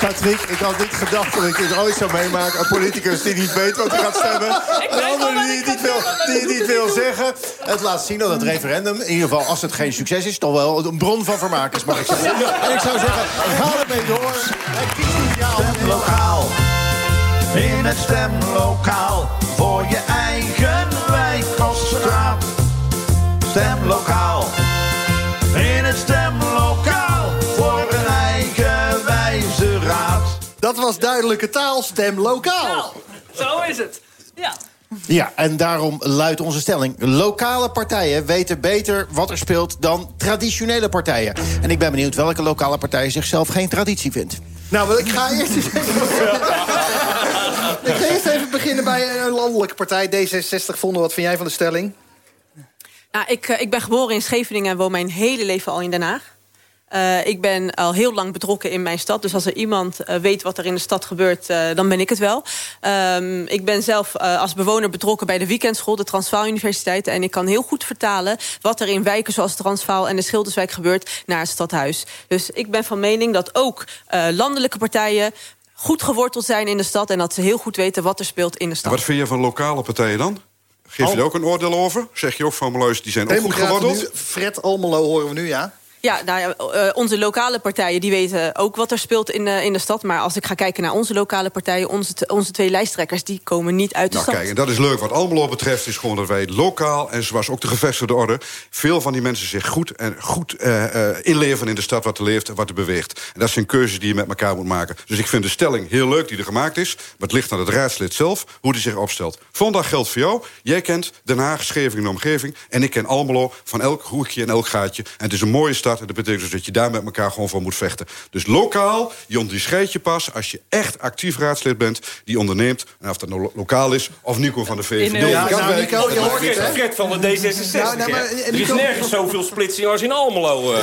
Patrick, ik had niet gedacht dat ik dit ooit zou meemaken. Een politicus die niet weet wat hij gaat stemmen. Een ander die het niet wil, die het niet wil zeggen. Het laat zien dat het referendum, in ieder geval als het geen succes is... toch wel een bron van vermaak is, mag ik zeggen. En ik zou zeggen, ga ermee door. En kies nu Stemlokaal. In het stemlokaal. Voor je eigen wijk of straat. Stemlokaal. In het stemlokaal. Voor een eigen wijze raad. Dat was duidelijke taal, stem lokaal. Zo is het. Ja. Ja, en daarom luidt onze stelling. Lokale partijen weten beter wat er speelt dan traditionele partijen. En ik ben benieuwd welke lokale partij zichzelf geen traditie vindt. Nou, ik ga eerst eens even... <laughs> ik ga eerst even beginnen bij een landelijke partij. D66 vonden. Wat vind jij van de stelling? Nou, ik, eh, ik ben geboren in Scheveningen en woon mijn hele leven al in Den Haag. Eh, ik ben al heel lang betrokken in mijn stad. Dus als er iemand eh, weet wat er in de stad gebeurt, dan ben ik het wel. Ehm, ik ben zelf als bewoner betrokken bij de weekendschool... de Transvaal Universiteit. En ik kan heel goed vertalen wat er in wijken zoals Transvaal... en de Schilderswijk gebeurt naar het stadhuis. Dus ik ben van mening dat ook landelijke partijen goed geworteld zijn in de stad... en dat ze heel goed weten wat er speelt in de stad. Wat vind je van lokale partijen dan? Geef je er ook een oordeel over? Zeg je ook van die zijn ook goed geworteld? Nu, Fred Almelo horen we nu, ja? Ja, nou ja, eh, onze lokale partijen die weten ook wat er speelt in, de in de stad. Maar als ik ga kijken naar onze lokale partijen... onze, onze twee lijsttrekkers, die komen niet uit de nou, stad. Kijk, en dat is leuk. Wat Almelo betreft is gewoon dat wij lokaal... en zoals ook de gevestigde orde... veel van die mensen zich goed, en goed uh, uh, inleven in de stad... wat er leeft en wat er beweegt. En dat zijn keuzes die je met elkaar moet maken. Dus ik vind de stelling heel leuk die er gemaakt is. Maar het ligt aan het raadslid zelf, hoe die zich opstelt. Vandaag geldt voor jou. Jij kent Den Haag, Scheveningen en de omgeving. En ik ken Almelo van elk hoekje en elk gaatje. En het is een mooie stad. En dat betekent dus dat je daar met elkaar gewoon voor moet vechten. Dus lokaal, je onderscheidt je pas als je echt actief raadslid bent... die onderneemt, en of dat nou lo lokaal is, of Nico van de VVD. In, ja, nou, Nico, je hoort het, Fred van de D66. Nou, nou, maar, er is nergens zoveel splitsing als in Almelo. Uh.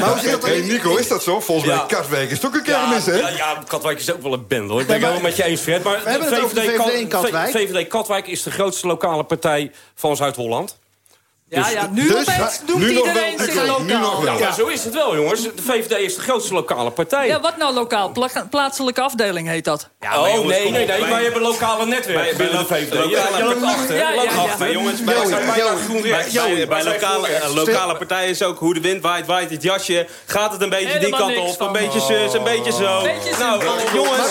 maar hoe zit dat hey, Nico, is dat zo? Volgens mij ja. Katwijk is het ook een kermis, hè? Ja, ja, Katwijk is ook wel een bende, hoor. Ik ben het helemaal met je eens, Fred. Maar VVD, VVD, Katwijk. VVD Katwijk is de grootste lokale partij van Zuid-Holland. Ja, Dus- ja, nu dus- opeens doet nu nog iedereen wel, zich lokaal. nu nog wel. Ja, zo is het wel, jongens. De VVD is de grootste lokale partij. Ja, wat nou lokaal? Pla- plaatselijke afdeling heet dat. Ja, oh, jongens, nee, nee, nee. Maar je hebt een lokale netwerk binnen de VVD. Je loopt achter. Ja, ja, ja. Maar jongens, bij, Wij Wij lokale, eh, lokale partijen is ook hoe de wind waait, waait het jasje. Gaat het een beetje die kant op, een beetje zus, een beetje zo. Beetje Nou, zo. jongens.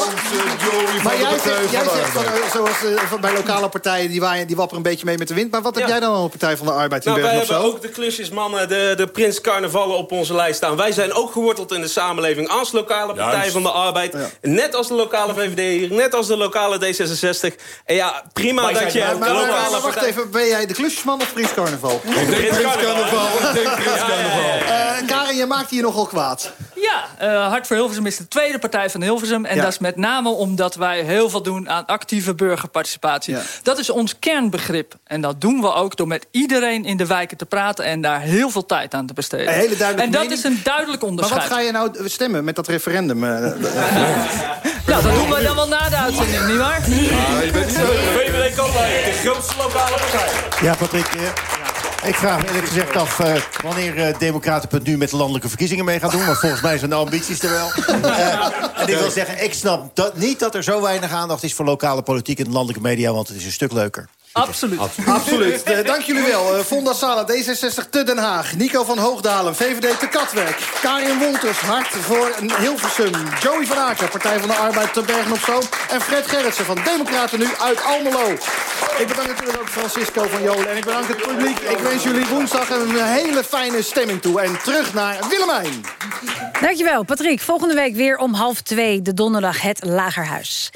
Maar jij zegt, jij zegt van, eh, zoals eh, van bij lokale partijen... Die, waaien, die wapperen een beetje mee met de wind. Maar wat heb jij dan aan de Partij van de Arbeid Nou, wij hebben ook de klusjesmannen, de, de prins carnavallen op onze lijst staan. Wij zijn ook geworteld in de samenleving als lokale Partij Juist. van de Arbeid. Net als de lokale VVD hier, net als de lokale D66. En ja, prima dat je maar, een maar, maar, lokale maar wacht partij... even, ben jij de klusjesman of Prins Carnaval? Ik denk Prins Carnaval. Ik denk Prins Carnaval. Eh, Karin, je maakt hier nogal kwaad. Ja, eh, Hart voor Hilversum is de tweede partij van Hilversum. En Ja. dat is met name omdat wij heel veel doen aan actieve burgerparticipatie. Dat is ons kernbegrip. En dat doen we ook door met iedereen in de wijken te praten... en daar heel veel tijd aan te besteden. Een hele duidelijke en dat mening. is een duidelijk Maar onderscheid. wat ga je nou stemmen met dat referendum? eh? Ja, <laughs> dat doen we dan wel na de uitzending, nietwaar? VVD Katwijk, de grootste lokale partij. Ja, Patrick, eh, ik vraag me eerlijk gezegd af... eh, wanneer eh Democraten.nu met de landelijke verkiezingen mee gaat doen. Want volgens mij zijn de ambities er wel. <laughs> Eh, en ik wil zeggen, ik snap dat, niet dat er zo weinig aandacht is... voor lokale politiek en landelijke media, want het is een stuk leuker. Absoluut. Absoluut. Eh, dank jullie wel. Eh, Fonda Sala, D66 te Den Haag. Nico van Hoogdalen, VVD te Katwijk. Karin Wolters, Hart voor Hilversum. Joey van Aartje, Partij van de Arbeid te Bergen op Zoom. En Fred Gerritsen van Democraten nu uit Almelo. Ik bedank natuurlijk ook Francisco van Jolen. En ik bedank het publiek. Ik wens jullie woensdag een hele fijne stemming toe. En terug naar Willemijn. Dankjewel, Patrick. Volgende week weer om half twee, de donderdag, het Lagerhuis.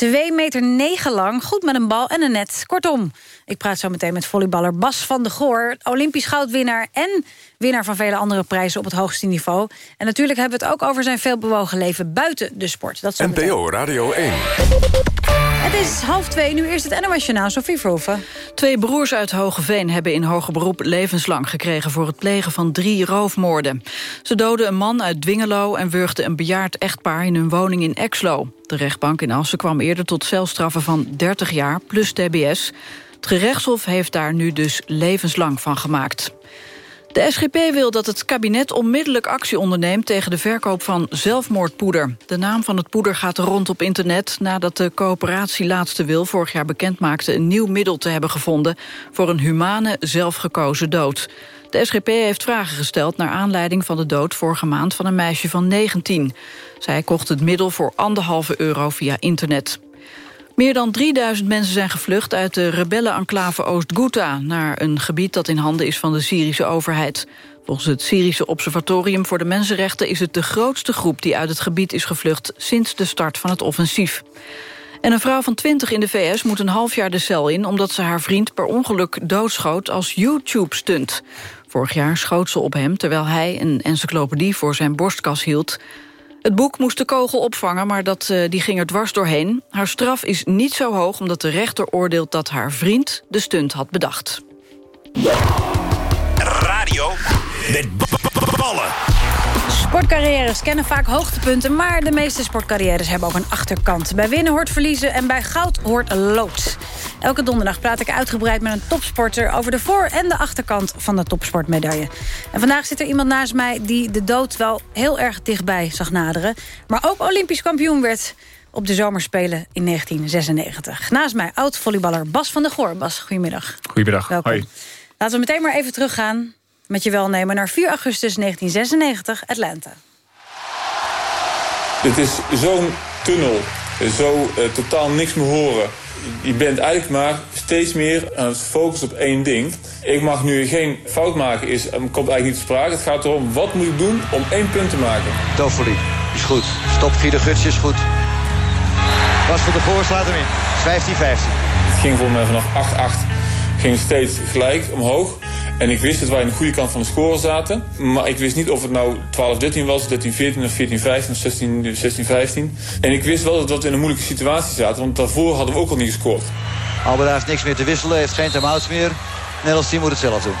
2 meter negen lang, goed met een bal en een net. Kortom, ik praat zo meteen met volleyballer Bas van de Goor... Olympisch goudwinnaar en winnaar van vele andere prijzen op het hoogste niveau. En natuurlijk hebben we het ook over zijn veelbewogen leven buiten de sport. Dat. NPO Radio 1. Het is half twee, nu eerst het NOS Journaal, Sofie Verhoeven. Twee broers uit Hogeveen hebben in hoger beroep levenslang gekregen... voor het plegen van drie roofmoorden. Ze doden een man uit Dwingelo en wurgden een bejaard echtpaar... in hun woning in Exlo. De rechtbank in Assen kwam eerder tot celstraffen van 30 jaar plus tbs. Het gerechtshof heeft daar nu dus levenslang van gemaakt. De SGP wil dat het kabinet onmiddellijk actie onderneemt... tegen de verkoop van zelfmoordpoeder. De naam van het poeder gaat rond op internet... nadat de coöperatie Laatste Wil vorig jaar bekend maakte... een nieuw middel te hebben gevonden... voor een humane, zelfgekozen dood. De SGP heeft vragen gesteld naar aanleiding van de dood... vorige maand van een meisje van 19. Zij kocht het middel voor anderhalve euro via internet. Meer dan 3000 mensen zijn gevlucht uit de rebellenenclave Oost-Ghouta... naar een gebied dat in handen is van de Syrische overheid. Volgens het Syrische Observatorium voor de Mensenrechten... is het de grootste groep die uit het gebied is gevlucht... sinds de start van het offensief. En een vrouw van 20 in de VS moet een half jaar de cel in... omdat ze haar vriend per ongeluk doodschoot als YouTube-stunt. Vorig jaar schoot ze op hem terwijl hij een encyclopedie voor zijn borstkas hield. Het boek moest de kogel opvangen, maar dat, uh, die ging er dwars doorheen. Haar straf is niet zo hoog omdat de rechter oordeelt dat haar vriend de stunt had bedacht. Radio met ballen. Sportcarrières kennen vaak hoogtepunten... maar de meeste sportcarrières hebben ook een achterkant. Bij winnen hoort verliezen en bij goud hoort lood. Elke donderdag praat ik uitgebreid met een topsporter... over de voor- en de achterkant van de topsportmedaille. En vandaag zit er iemand naast mij die de dood wel heel erg dichtbij zag naderen... maar ook olympisch kampioen werd op de zomerspelen in 1996. Naast mij oud-volleyballer Bas van der Goor. Bas, goedemiddag. Goedemiddag. Welkom. Hoi. Laten we meteen maar even teruggaan met je welnemen naar 4 augustus 1996, Atlanta. Dit is zo'n tunnel. Zo uh, totaal niks meer horen. Je bent eigenlijk maar steeds meer aan het focussen op één ding. Ik mag nu geen fout maken, is, komt eigenlijk niet te sprake. Het gaat erom, wat moet ik doen om één punt te maken? Toffoli, is goed. Stop, Guido Guts is goed. Bas van de Voor slaat hem in. 15-15. Het ging voor mij vanaf 8-8. Ging steeds gelijk omhoog. En ik wist dat wij aan de goede kant van de score zaten. Maar ik wist niet of het nou 12-13 was, 13-14 of 14-15 of 16-15. En ik wist wel dat we in een moeilijke situatie zaten. Want daarvoor hadden we ook al niet gescoord. Albera heeft niks meer te wisselen, heeft geen time-outs meer. Nederlands team moet het zelf doen.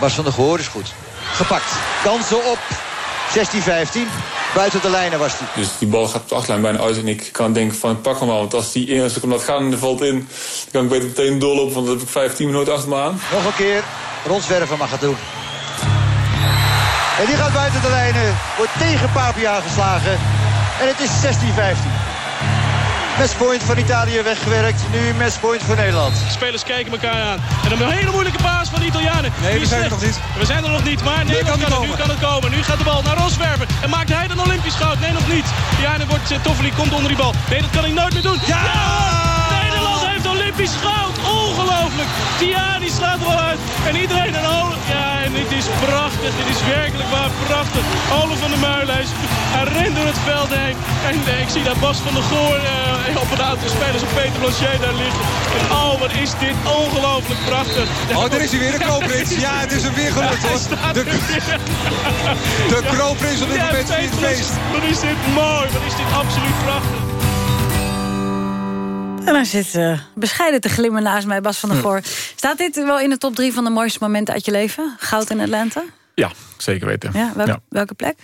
Bas van der Goor is goed. Gepakt. Kansen op 16-15. Buiten de lijnen was hij. Dus die bal gaat op de achterlijn bijna uit. En ik kan denken van pak hem al. Want als die eerste komt dat gaat en er valt in... dan kan ik beter meteen doorlopen. Want dan heb ik 15 minuten achter me aan. Nog een keer. Rondzwerven mag het doen. En die gaat buiten de lijnen. Wordt tegen Papia geslagen. En het is 16-15. Matchpoint van Italië weggewerkt. Nu matchpoint voor Nederland. De spelers kijken elkaar aan. En dan een hele moeilijke paas van de Italianen. Nee, we zijn er nog niet. We zijn er nog niet, maar Nederland kan, kan het. Nu kan het komen. Nu gaat de bal naar Roswerven. En maakt hij dan Olympisch goud? Nee, nog niet. Ja, en dan wordt uh, Toffoli komt onder die bal. Nee, dat kan hij nooit meer doen. Ja! ja! Olympisch goud. Ongelooflijk. Tiani slaat er al uit. En iedereen een ogen. Ja, en dit is prachtig. Dit is werkelijk waar prachtig. Ole van der Meulen. Hij rent door het veld heen. En uh, ik zie daar Bas van der Goor uh, op een aantal spelers op Peter Blanchet daar liggen. En oh, wat is dit ongelooflijk prachtig. Oh, daar is hij weer, de kroonprins. <laughs> Ja, het is hem weer gelukt, hoor. De, <laughs> de kroonprins op dit moment feest. Wat is dit mooi. Wat is dit absoluut prachtig. En daar zit uh, bescheiden te glimmen naast mij, Bas van der Goor. Staat dit wel in de top drie van de mooiste momenten uit je leven? Goud in Atlanta? Ja, zeker weten. Ja, welke, ja. welke plek?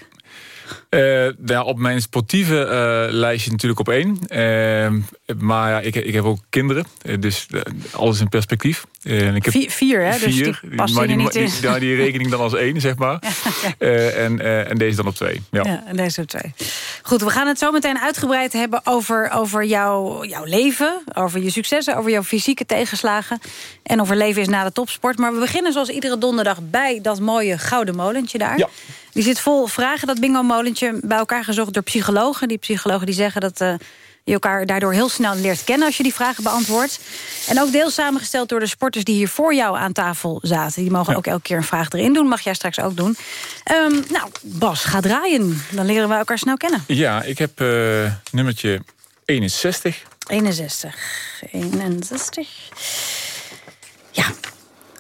Uh, ja, op mijn sportieve uh, lijstje natuurlijk op één. Uh, maar ja, ik, ik heb ook kinderen, dus alles in perspectief. ik heb vier, vier, hè? Dus die past maar die, niet in. Die, die, die rekening dan als één, zeg maar. <laughs> en, en deze dan op twee. Ja. ja, en deze op twee. Goed, we gaan het zo meteen uitgebreid hebben over, over jouw, jouw leven. Over je successen, over jouw fysieke tegenslagen. En over leven is na de topsport. Maar we beginnen zoals iedere donderdag bij dat mooie gouden molentje daar. Ja. Die zit vol vragen, dat bij elkaar gezocht door psychologen. Die psychologen die zeggen dat uh, je elkaar daardoor heel snel leert kennen... als je die vragen beantwoordt. En ook deels samengesteld door de sporters die hier voor jou aan tafel zaten. Die mogen ja. ook elke keer een vraag erin doen. Mag jij straks ook doen. Um, nou, Bas, ga draaien. Dan leren we elkaar snel kennen. Ja, ik heb uh, nummertje 61. 61. 61. Ja.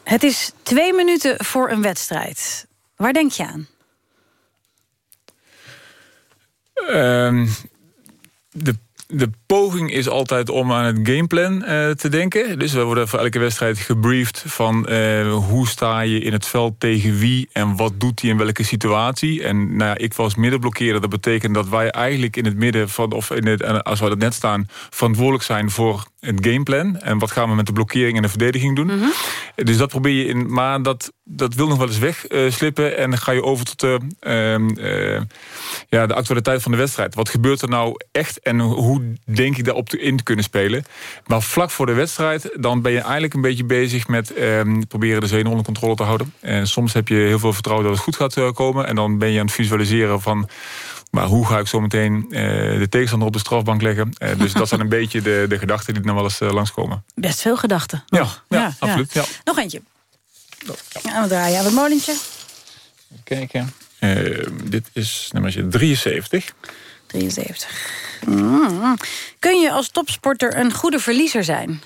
Het is twee minuten voor een wedstrijd. Waar denk je aan? Um, de, de poging is altijd om aan het gameplan uh, te denken. Dus we worden voor elke wedstrijd gebriefd van uh, hoe sta je in het veld tegen wie en wat doet hij in welke situatie. En nou ik was middenblokkeerder. Dat betekent dat wij eigenlijk in het midden van, of in het, als we dat net staan, verantwoordelijk zijn voor het gameplan. En wat gaan we met de blokkering en de verdediging doen. Mhm. Dus dat probeer je in. Maar dat, dat wil nog wel eens wegslippen. en dan ga je over tot de, ehm, eh, ja, de actualiteit van de wedstrijd. Wat gebeurt er nou echt en hoe denk ik daarop in te kunnen spelen? Maar vlak voor de wedstrijd, dan ben je eigenlijk een beetje bezig met ehm, proberen de zenuwen onder controle te houden. En soms heb je heel veel vertrouwen dat het goed gaat eh, komen. En dan ben je aan het visualiseren van. Maar hoe ga ik zo meteen eh, de tegenstander op de strafbank leggen? Eh, dus dat zijn een <laughs> beetje de, de gedachten die dan wel eens eh, langskomen. Best veel gedachten. Ja, ja, absoluut. Ja. Nog eentje. Gaan we draaien aan het molentje. Even kijken. Dit is nummer 73. 73. Mm. Kun je als topsporter een goede verliezer zijn?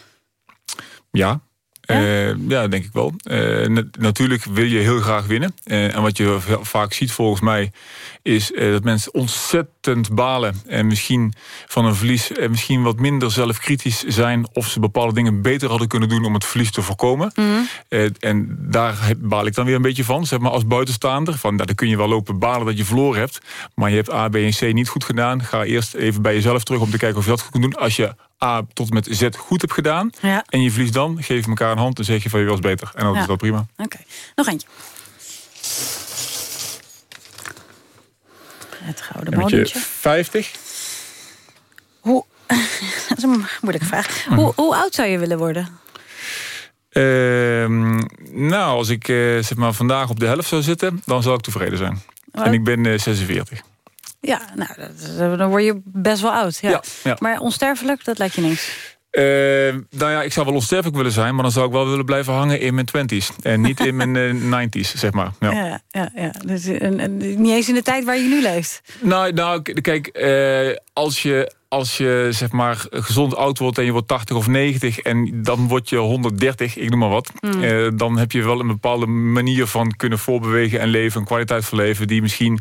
Ja. Ja, ja denk ik wel. Eh, na- natuurlijk wil je heel graag winnen. Eh, en wat je va- vaak ziet volgens mij... is eh, dat mensen ontzettend balen. En misschien van een verlies... en misschien wat minder zelfkritisch zijn... of ze bepaalde dingen beter hadden kunnen doen... om het verlies te voorkomen. Eh, en daar baal ik dan weer een beetje van. Zeg maar als buitenstaander. Van, nou, dan kun je wel lopen balen dat je verloren hebt. Maar je hebt A, B en C niet goed gedaan. Ga eerst even bij jezelf terug om te kijken of je dat goed kunt doen. Als je A tot en met Z goed hebt gedaan... Ja. en je verliest dan, geef elkaar een hand... en zeg je van je was beter. En dat Ja. is wel prima. Oké, nog eentje. Het gouden molentje. 50. Hoe... <laughs> dat is een moeilijke vraag. Hoe, hoe oud zou je willen worden? Ehm, nou, als ik eh, zeg maar vandaag op de helft zou zitten... dan zou ik tevreden zijn. Wat? En ik ben eh, 46. Ja, nou, dat- dan word je best wel oud. Ja. Ja, ja. Maar onsterfelijk, dat lijkt je niks. Eh, nou ja, ik zou wel onsterfelijk willen zijn... maar dan zou ik wel willen blijven hangen in mijn 20s. En niet in mijn eh, <laughs> 90s, zeg maar. Ja. Ja, ja, ja. Dus, en, en niet eens in de tijd waar je nu leeft. Nou, nou kijk, eh, als je, als je zeg maar gezond oud wordt en je wordt 80 of 90 en dan word je 130, ik noem maar wat, Hmm. eh, dan heb je wel een bepaalde manier van kunnen voorbewegen en leven, een kwaliteit van leven die misschien,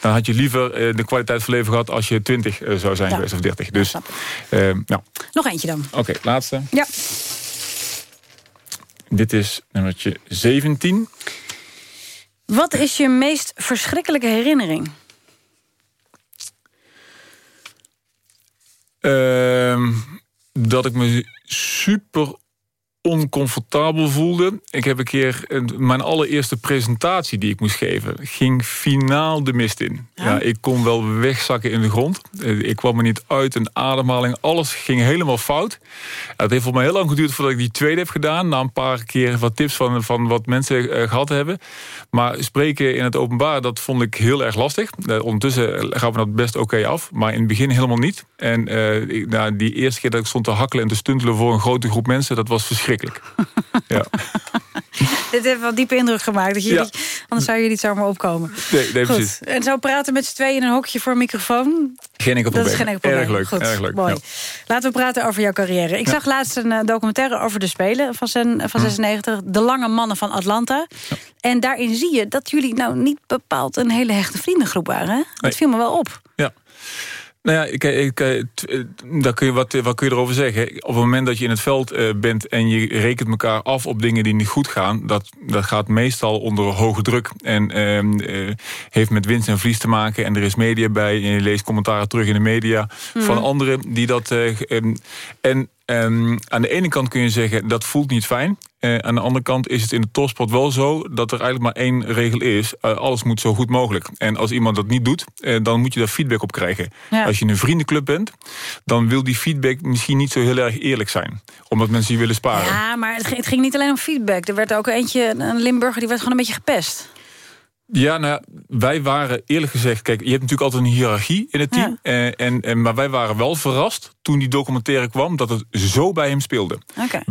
dan had je liever eh, de kwaliteit van leven gehad als je 20 eh, zou zijn Ja. geweest of 30. Dus, nou, Nog eentje dan. oké, laatste. Ja. Dit is nummertje 17. Wat is je meest verschrikkelijke herinnering? Dat ik me super oncomfortabel voelde. Ik heb een keer mijn allereerste presentatie die ik moest geven, ging finaal de mist in. Ja, ik kon wel wegzakken in de grond. Eh, Ik kwam er niet uit, een ademhaling, alles ging helemaal fout. Het heeft voor mij heel lang geduurd voordat ik die tweede heb gedaan. Na een paar keer wat tips van, van wat mensen eh, gehad hebben. Maar spreken in het openbaar, dat vond ik heel erg lastig. Eh, ondertussen gaan we dat best oké af. Maar in het begin helemaal niet. En ik- nou, die eerste keer dat ik stond te hakkelen en te stuntelen voor een grote groep mensen, dat was verschrikkelijk. <laughs> ja. Dit heeft wel diepe indruk gemaakt. Dat je Ja. anders zou je niet zomaar opkomen. Nee, nee Goed. precies. En zo praten met z'n tweeën in een hokje voor een microfoon. Geen enkel Dat probleem. is geen enkel probleem. Erg leuk. Goed, Erg leuk. Mooi. ja. Laten we praten over jouw carrière. Ik Ja. zag laatst een eh, documentaire over de Spelen van, zijn, van 96. De lange mannen van Atlanta. En daarin zie je dat jullie nou niet bepaald een hele hechte vriendengroep waren. Dat Nee. viel me wel op. Ja. Nou ja, ik, ik, eh, eh, daar kun je wat, wat kun je erover zeggen? Op het moment dat je in het veld eh, bent en je rekent elkaar af op dingen die niet goed gaan, dat, dat gaat meestal onder hoge druk en ehm, eh, heeft met winst en verlies te maken. En er is media bij en je leest commentaren terug in de media van Mhm. anderen die dat. eh, ehm, en ehm, aan de ene kant kun je zeggen dat voelt niet fijn. Eh, aan de andere kant is het in de topsport wel zo dat er eigenlijk maar één regel is: eh, alles moet zo goed mogelijk. En als iemand dat niet doet, eh, dan moet je daar feedback op krijgen. Ja. Als je een vriendenclub bent, dan wil die feedback misschien niet zo heel erg eerlijk zijn, omdat mensen die willen sparen. Ja, maar het ging, het ging niet alleen om feedback. Er werd ook eentje, een Limburger, die werd gewoon een beetje gepest. Ja, nou wij waren eerlijk gezegd... Kijk, je hebt natuurlijk altijd een hiërarchie in het team. Eh, en, en, maar wij waren wel verrast toen die documentaire kwam... dat het zo bij hem speelde.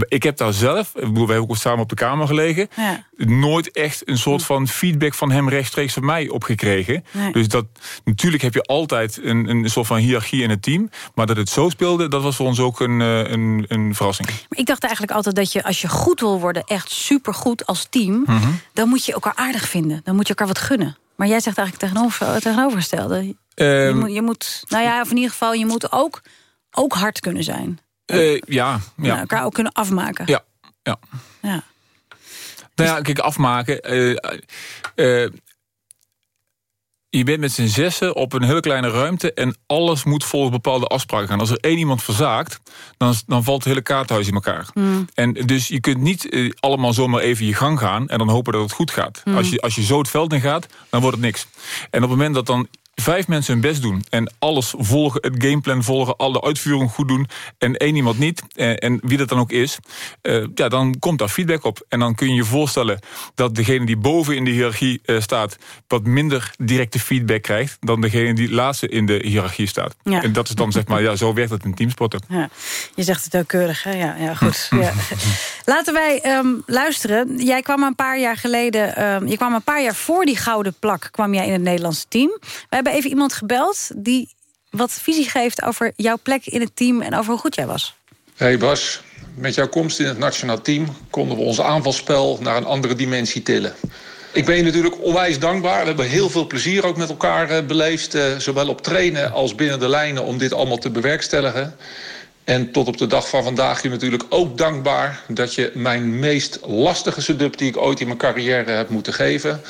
Ik heb daar zelf, ik bedoel, we hebben ook samen op de kamer gelegen... Ja. nooit echt een soort van feedback van hem rechtstreeks van mij opgekregen. Nee. Dus dat, natuurlijk heb je altijd een, een soort van hiërarchie in het team... maar dat het zo speelde, dat was voor ons ook een, eh, een, een verrassing. Ik dacht eigenlijk altijd dat je, als je goed wil worden, echt supergoed als team... Mhm. dan moet je elkaar aardig vinden. Dan moet je elkaar wat gunnen. Maar jij zegt eigenlijk tegenover, tegenovergestelde. je, Ehm, moet, je moet, nou ja, of in ieder geval, je moet ook, ook hard kunnen zijn. eh, ja, Ja. ja. elkaar ook kunnen afmaken. Ja, ja. Ja. Nou ja, kijk, afmaken. eh, eh, je bent met z'n zessen op een hele kleine ruimte... en alles moet volgens bepaalde afspraken gaan. Als er één iemand verzaakt, dan, dan valt het hele kaarthuis in elkaar. Hmm. En dus je kunt niet eh, allemaal zomaar even je gang gaan... en dan hopen dat het goed gaat. Hmm. Als, je, als je zo het veld in gaat, dan wordt het niks. En op het moment dat dan vijf mensen hun best doen... en alles volgen, het gameplan volgen, alle uitvoering goed doen... en één iemand niet, en, en wie dat dan ook is... eh, ja, dan komt daar feedback op. En dan kun je je voorstellen dat degene die boven in de hiërarchie eh, staat... wat minder directe feedback krijgt... dan degene die laatste in de hiërarchie staat. Ja. En dat is dan zeg maar, ja, zo werkt het in teamsporten. Ja, je zegt het ook keurig, hè? Ja, ja goed. <laughs> Ja. Laten wij ehm, luisteren. Jij kwam een paar jaar geleden... ehm, je kwam een paar jaar voor die gouden plak... kwam jij in het Nederlandse team. We hebben even iemand gebeld... die wat visie geeft over jouw plek in het team... en over hoe goed jij was. Hey Bas, met jouw komst in het nationaal team konden we ons aanvalspel naar een andere dimensie tillen. Ik ben je natuurlijk onwijs dankbaar. We hebben heel veel plezier ook met elkaar eh, beleefd. eh, zowel op trainen als binnen de lijnen om dit allemaal te bewerkstelligen. En tot op de dag van vandaag je natuurlijk ook dankbaar... dat je mijn meest lastige setup die ik ooit in mijn carrière heb moeten geven...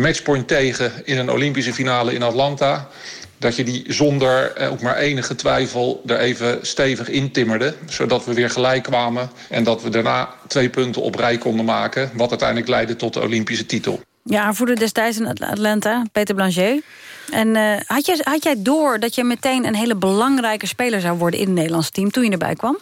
matchpoint tegen in een Olympische finale in Atlanta... dat je die zonder eh, ook maar enige twijfel er even stevig intimmerde... zodat we weer gelijk kwamen en dat we daarna twee punten op rij konden maken... wat uiteindelijk leidde tot de Olympische titel. Ja, aanvoerder destijds in At- Atlanta, Peter Blanchet. En eh, had, jij, had jij door dat je meteen een hele belangrijke speler zou worden... in het Nederlands team toen je erbij kwam?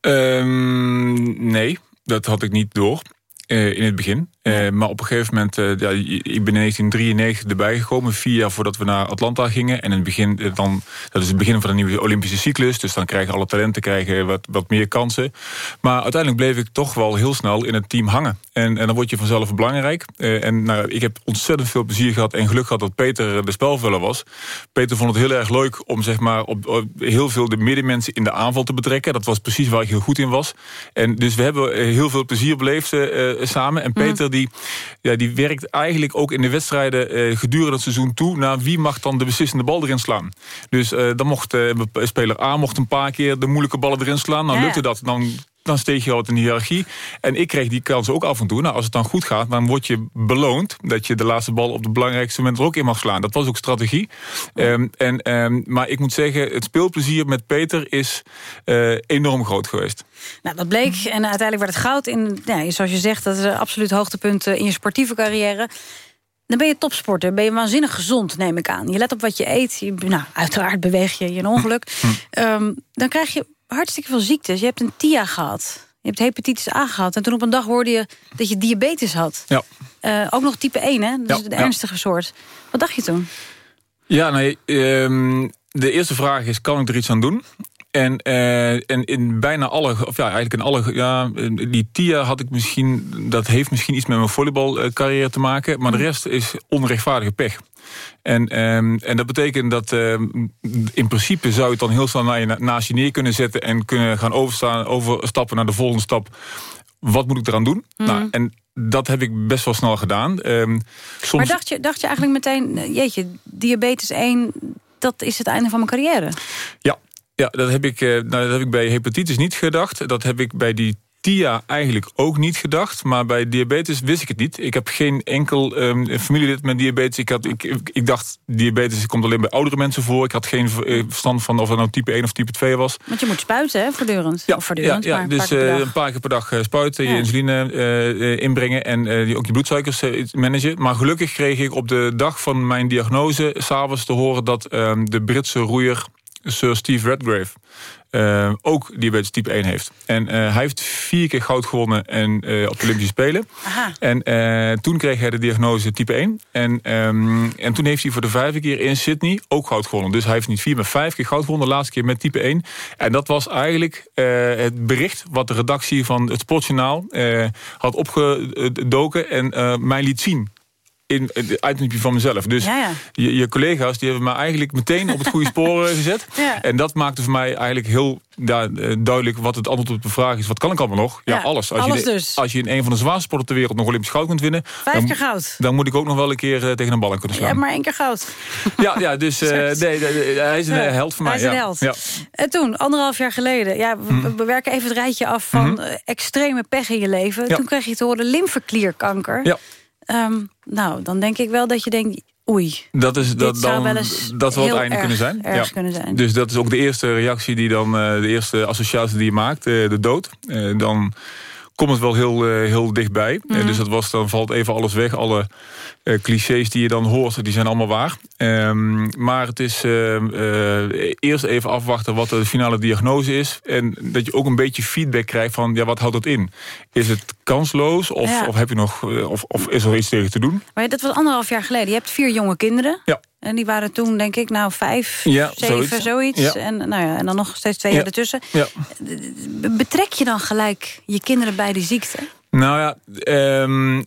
Ehm, nee, dat had ik niet door. eh, in het begin. Eh, maar op een gegeven moment, eh, ja, ik ben in 1993 erbij gekomen, vier jaar voordat we naar Atlanta gingen. En in het begin, eh, dan, dat is het begin van een nieuwe Olympische cyclus. Dus dan krijgen alle talenten krijgen wat, wat meer kansen. Maar uiteindelijk bleef ik toch wel heel snel in het team hangen. En, en dan word je vanzelf belangrijk. En nou, ik heb ontzettend veel plezier gehad en geluk gehad dat Peter de spelvuller was. Peter vond het heel erg leuk om zeg maar, op, op heel veel de middenmensen in de aanval te betrekken. Dat was precies waar ik heel goed in was. En dus we hebben heel veel plezier beleefd samen. En Peter die, ja, die werkt eigenlijk ook in de wedstrijden eh, gedurende het seizoen toe... naar wie mag dan de beslissende bal erin slaan. Dus eh, dan mocht eh, speler A mocht een paar keer de moeilijke ballen erin slaan. Dan lukte dat. Dan dan steeg je wat in de hiërarchie. En ik kreeg die kans ook af en toe. Nou, als het dan goed gaat, dan word je beloond... dat je de laatste bal op het belangrijkste moment er ook in mag slaan. Dat was ook strategie. Ehm, en, ehm, maar ik moet zeggen, het speelplezier met Peter is eh, enorm groot geweest. Nou, dat bleek. En uiteindelijk werd het goud. In, ja, zoals je zegt, dat is een absoluut hoogtepunt eh, in je sportieve carrière. Dan ben je topsporter, ben je waanzinnig gezond, neem ik aan. Je let op wat je eet, je, nou, uiteraard beweeg je je een ongeluk. Ehm, dan krijg je hartstikke veel ziektes. Je hebt een TIA gehad, je hebt hepatitis A gehad... en toen op een dag hoorde je dat je diabetes had. Ja. Eh, ook nog type 1, hè? Dat is Ja, de ja. ernstige soort. Wat dacht je toen? Ja, nee. ehm, de eerste vraag is, kan ik er iets aan doen? En, eh, en in bijna alle, of ja, eigenlijk in alle, ja, die TIA had ik misschien, dat heeft misschien iets met mijn volleybalcarrière te maken, maar de rest is onrechtvaardige pech. En, ehm, en dat betekent dat ehm, in principe zou je het dan heel snel naar je, naast je neer kunnen zetten en kunnen gaan overstaan, overstappen naar de volgende stap. Wat moet ik eraan doen? Nou, en dat heb ik best wel snel gedaan. Ehm, soms... Maar dacht je, dacht je eigenlijk meteen, eh, jeetje, diabetes 1, dat is het einde van mijn carrière? Ja, ja dat, heb ik, eh, nou, dat heb ik bij hepatitis niet gedacht. Dat heb ik bij die TIA eigenlijk ook niet gedacht. Maar bij diabetes wist ik het niet. Ik heb geen enkel ehm, familielid met diabetes. Ik, had, ik, ik, dacht, diabetes komt alleen bij oudere mensen voor. Ik had geen eh, verstand van of dat nou type 1 of type 2 was. Want je moet spuiten, hè, voortdurend. Ja, of voortdurend, ja, ja maar een dus paar eh, een paar keer per dag spuiten, Ja. je insuline inbrengen en die- ook je bloedsuikers managen. Maar gelukkig kreeg ik op de dag van mijn diagnose s'avonds te horen dat ehm, de Britse roeier Sir Steve Redgrave eh, ook diabetes type 1 heeft. En eh, hij heeft vier keer goud gewonnen en, eh, op de Olympische Spelen. Aha. En toen kreeg hij de diagnose type 1. En, ehm, en toen heeft hij voor de vijfde keer in Sydney ook goud gewonnen. Dus hij heeft niet vier, maar vijf keer goud gewonnen. De laatste keer met type 1. En dat was eigenlijk het bericht wat de redactie van het Sportjournaal had opgedoken en mij liet zien. In het itemje van mezelf. Dus Ja, ja. Je, je collega's die hebben me eigenlijk meteen op het goede spoor eh, gezet. <laughs> Ja. En dat maakte voor mij eigenlijk heel ja, eh, duidelijk wat het antwoord op de vraag is. Wat kan ik allemaal nog? Ja, Ja, alles. Als, alles je, dus. als je in een van de zwaarste sporten ter wereld nog Olympisch goud kunt winnen... Vijf dan, keer goud. dan moet ik ook nog wel een keer eh, tegen een bal aan kunnen slaan. hebt maar één keer goud. Ja, ja dus <laughs> nee, nee, nee, hij is een Ja, held voor mij. Hij is een ja. held. Ja. En toen, anderhalf jaar geleden, ja, we, Mhm. we werken even het rijtje af van eh, extreme pech in je leven. Ja. Toen kreeg je te horen lymfeklierkanker. Ja. Ehm, nou, dan denk ik wel dat je denkt, Oei. Dat, is, dat, zou dan, wel eens dat zal het einde kunnen zijn. erg kunnen zijn. Dus dat is ook de eerste reactie die dan, eh, de eerste associatie die je maakt, eh, de dood. Eh, dan komt het wel heel, eh, heel dichtbij. Eh, Mhm. dus dat was, dan valt even alles weg. Alle eh, clichés die je dan hoort, die zijn allemaal waar. Ehm, maar het is eh, eh, eerst even afwachten wat de finale diagnose is. En dat je ook een beetje feedback krijgt van, ja, wat houdt dat in? Is het kansloos of, Ja. of, heb je nog, of, of is er iets tegen te doen? Maar dat was anderhalf jaar geleden. Je hebt vier jonge kinderen. Ja. En die waren toen, denk ik, nou vijf, Ja, zeven, zoiets. zoiets. Ja. En, nou ja, en dan nog steeds twee Ja. jaar ertussen. Betrek je dan gelijk je kinderen bij die ziekte? Nou ja, ehm,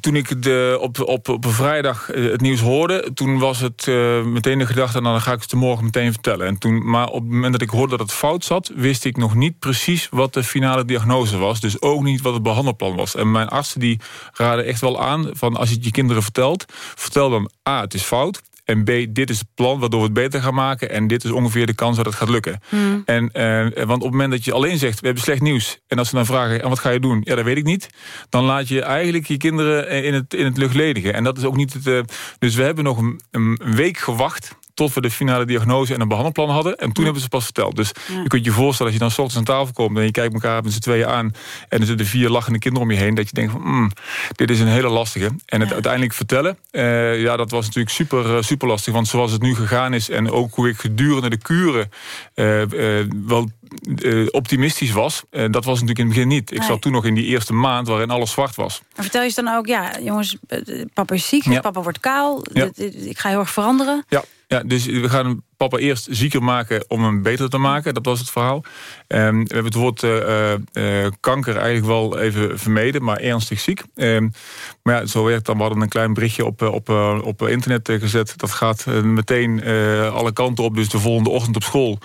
toen ik de, op, op, op een vrijdag eh, het nieuws hoorde... toen was het eh, meteen de gedachte... nou, dan ga ik het morgen meteen vertellen. En toen, maar op het moment dat ik hoorde dat het fout zat... wist ik nog niet precies wat de finale diagnose was. Dus ook niet wat het behandelplan was. En mijn artsen die raden echt wel aan... van als je het je kinderen vertelt... vertel dan A, het is fout... En B, dit is het plan waardoor we het beter gaan maken. En dit is ongeveer de kans dat het gaat lukken. Hmm. En, eh, want op het moment dat je alleen zegt, we hebben slecht nieuws... en als ze dan vragen, en wat ga je doen? Ja, dat weet ik niet. Dan laat je eigenlijk je kinderen eh, in het, in het luchtledigen. En dat is ook niet het... eh, dus we hebben nog een, een week gewacht tot we de finale diagnose en een behandelplan hadden. En toen hebben ze pas verteld. Dus Ja. je kunt je voorstellen, als je dan s ochtends aan tafel komt... en je kijkt elkaar met z'n tweeën aan... en er zitten vier lachende kinderen om je heen... dat je denkt van, mm, dit is een hele lastige. En het uiteindelijk vertellen, eh, ja, dat was natuurlijk super, eh, super lastig. Want zoals het nu gegaan is... en ook hoe ik gedurende de kuren eh, wel optimistisch was... dat was natuurlijk in het begin niet. Ik Nee. zat toen nog in die eerste maand waarin alles zwart was. Maar vertel je ze dan ook, ja, jongens, papa is ziek, papa wordt kaal. Ik ga heel erg veranderen. Ja, ja, dus we gaan papa eerst zieker maken om hem beter te maken. Dat was het verhaal. Ehm, we hebben het woord eh, eh, kanker eigenlijk wel even vermeden, maar ernstig ziek. Ehm, maar ja, zo werkt dan. We hadden een klein berichtje op, eh, op, eh, op internet eh, gezet. Dat gaat eh, meteen eh, alle kanten op. Dus de volgende ochtend op school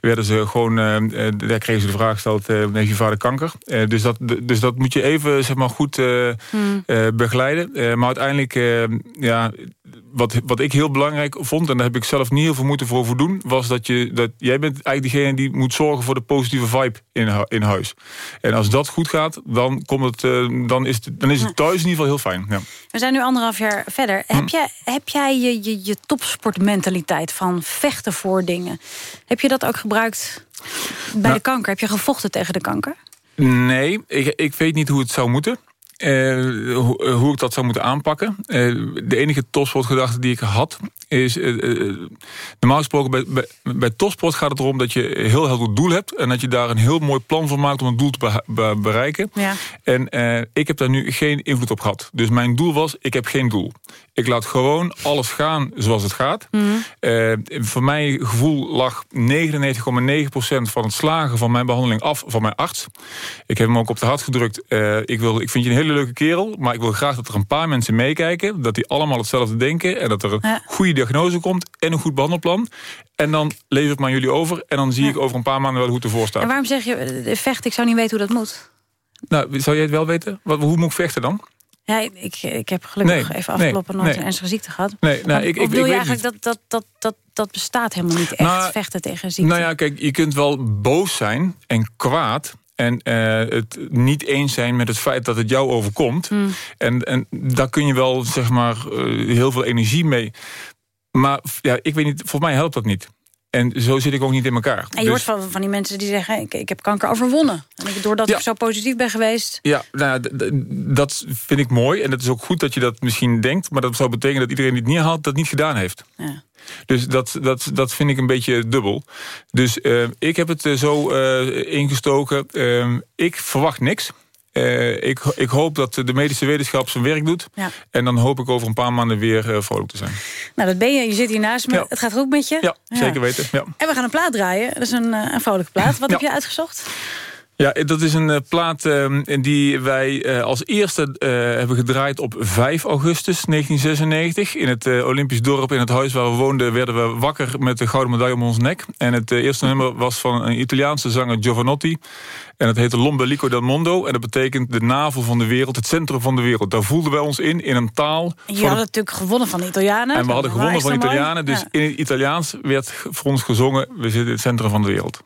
werden ze gewoon, eh, eh, daar kregen ze de vraag gesteld, eh, heeft je vader kanker? Eh, dus, dat, dus dat moet je even zeg maar, goed eh, Hmm. eh, begeleiden. Eh, maar uiteindelijk, eh, ja, wat, wat ik heel belangrijk vond... en daar heb ik zelf niet heel veel moeten voor doen... was dat, je, dat jij bent eigenlijk degene die moet zorgen voor de positieve vibe in, hu- in huis. En als dat goed gaat, dan, komt het, eh, dan, is, het, dan is het thuis in ieder geval heel fijn. Ja. We zijn nu anderhalf jaar verder. Hm. Heb jij, heb jij je, je, je topsportmentaliteit van vechten voor dingen... heb je dat ook gebruikt bij Nou. de kanker? Heb je gevochten tegen de kanker? Nee, ik, ik weet niet hoe het zou moeten. Eh, hoe, eh, hoe ik dat zou moeten aanpakken. Eh, de enige topsportgedachte die ik had is... normaal gesproken bij, bij, bij topsport gaat het erom dat je een heel helder doel hebt... en dat je daar een heel mooi plan voor maakt om het doel te be- bereiken. Ja. En ik heb daar nu geen invloed op gehad. Dus mijn doel was, ik heb geen doel. Ik laat gewoon alles gaan zoals het gaat. Eh, voor mijn gevoel lag 99,9% van het slagen van mijn behandeling af van mijn arts. Ik heb hem ook op de hart gedrukt. Ik, wil, ik vind je een hele leuke kerel, maar ik wil graag dat er een paar mensen meekijken. Dat die allemaal hetzelfde denken. En dat er een Ja. goede diagnose komt en een goed behandelplan. En dan lever ik maar jullie over. En dan zie ik over een paar maanden wel hoe het ervoor staat. En waarom zeg je, eh, vecht, ik zou niet weten hoe dat moet? Nou, zou jij het wel weten? Wat, hoe moet ik vechten dan? Ja, ik, ik heb gelukkig Nee, even nee, nooit nee. een ernstige ziekte gehad. Nee, nou, ik- ik- bedoel ik je eigenlijk dat, dat, dat, dat, dat bestaat helemaal niet echt, Nou, vechten tegen ziekte? Nou ja, kijk, je kunt wel boos zijn en kwaad... en eh, het niet eens zijn met het feit dat het jou overkomt. Hmm. En, en daar kun je wel, zeg maar, eh, heel veel energie mee. Maar ja, ik weet niet, volgens mij helpt dat niet. En zo zit ik ook niet in elkaar. En je Dus- hoort van, van die mensen die zeggen, ik, ik heb kanker overwonnen. En ik, doordat Ja. ik zo positief ben geweest... Ja, nou, dat vind ik mooi. En het is ook goed dat je dat misschien denkt. Maar dat zou betekenen dat iedereen die het niet haalt, dat niet gedaan heeft. Ja. Dus dat, dat, dat vind ik een beetje dubbel. Dus eh, ik heb het eh, zo eh, ingestoken. Eh, ik verwacht niks. Ik, ik hoop dat de medische wetenschap zijn werk doet. Ja. En dan hoop ik over een paar maanden weer vrolijk te zijn. Nou, dat ben je. Je zit hier naast me. Ja. Het gaat goed met je. Ja, zeker weten. Ja. En we gaan een plaat draaien. Dat is een, een vrolijke plaat. Wat heb je uitgezocht? Ja, dat is een eh, plaat eh, die wij eh, als eerste eh, hebben gedraaid op 5 augustus 1996. In het Olympisch dorp, in het huis waar we woonden, werden we wakker met de gouden medaille om ons nek. En het eerste nummer was van een Italiaanse zanger Giovanotti. En het heette Lombelico del Mondo. En dat betekent de navel van de wereld, het centrum van de wereld. Daar voelden wij ons in, in een taal. Je had natuurlijk gewonnen van de Italianen. en we hadden Dat gewonnen van mooi. Italianen. Dus Ja. in het Italiaans werd voor ons gezongen... we zitten in het centrum van de wereld.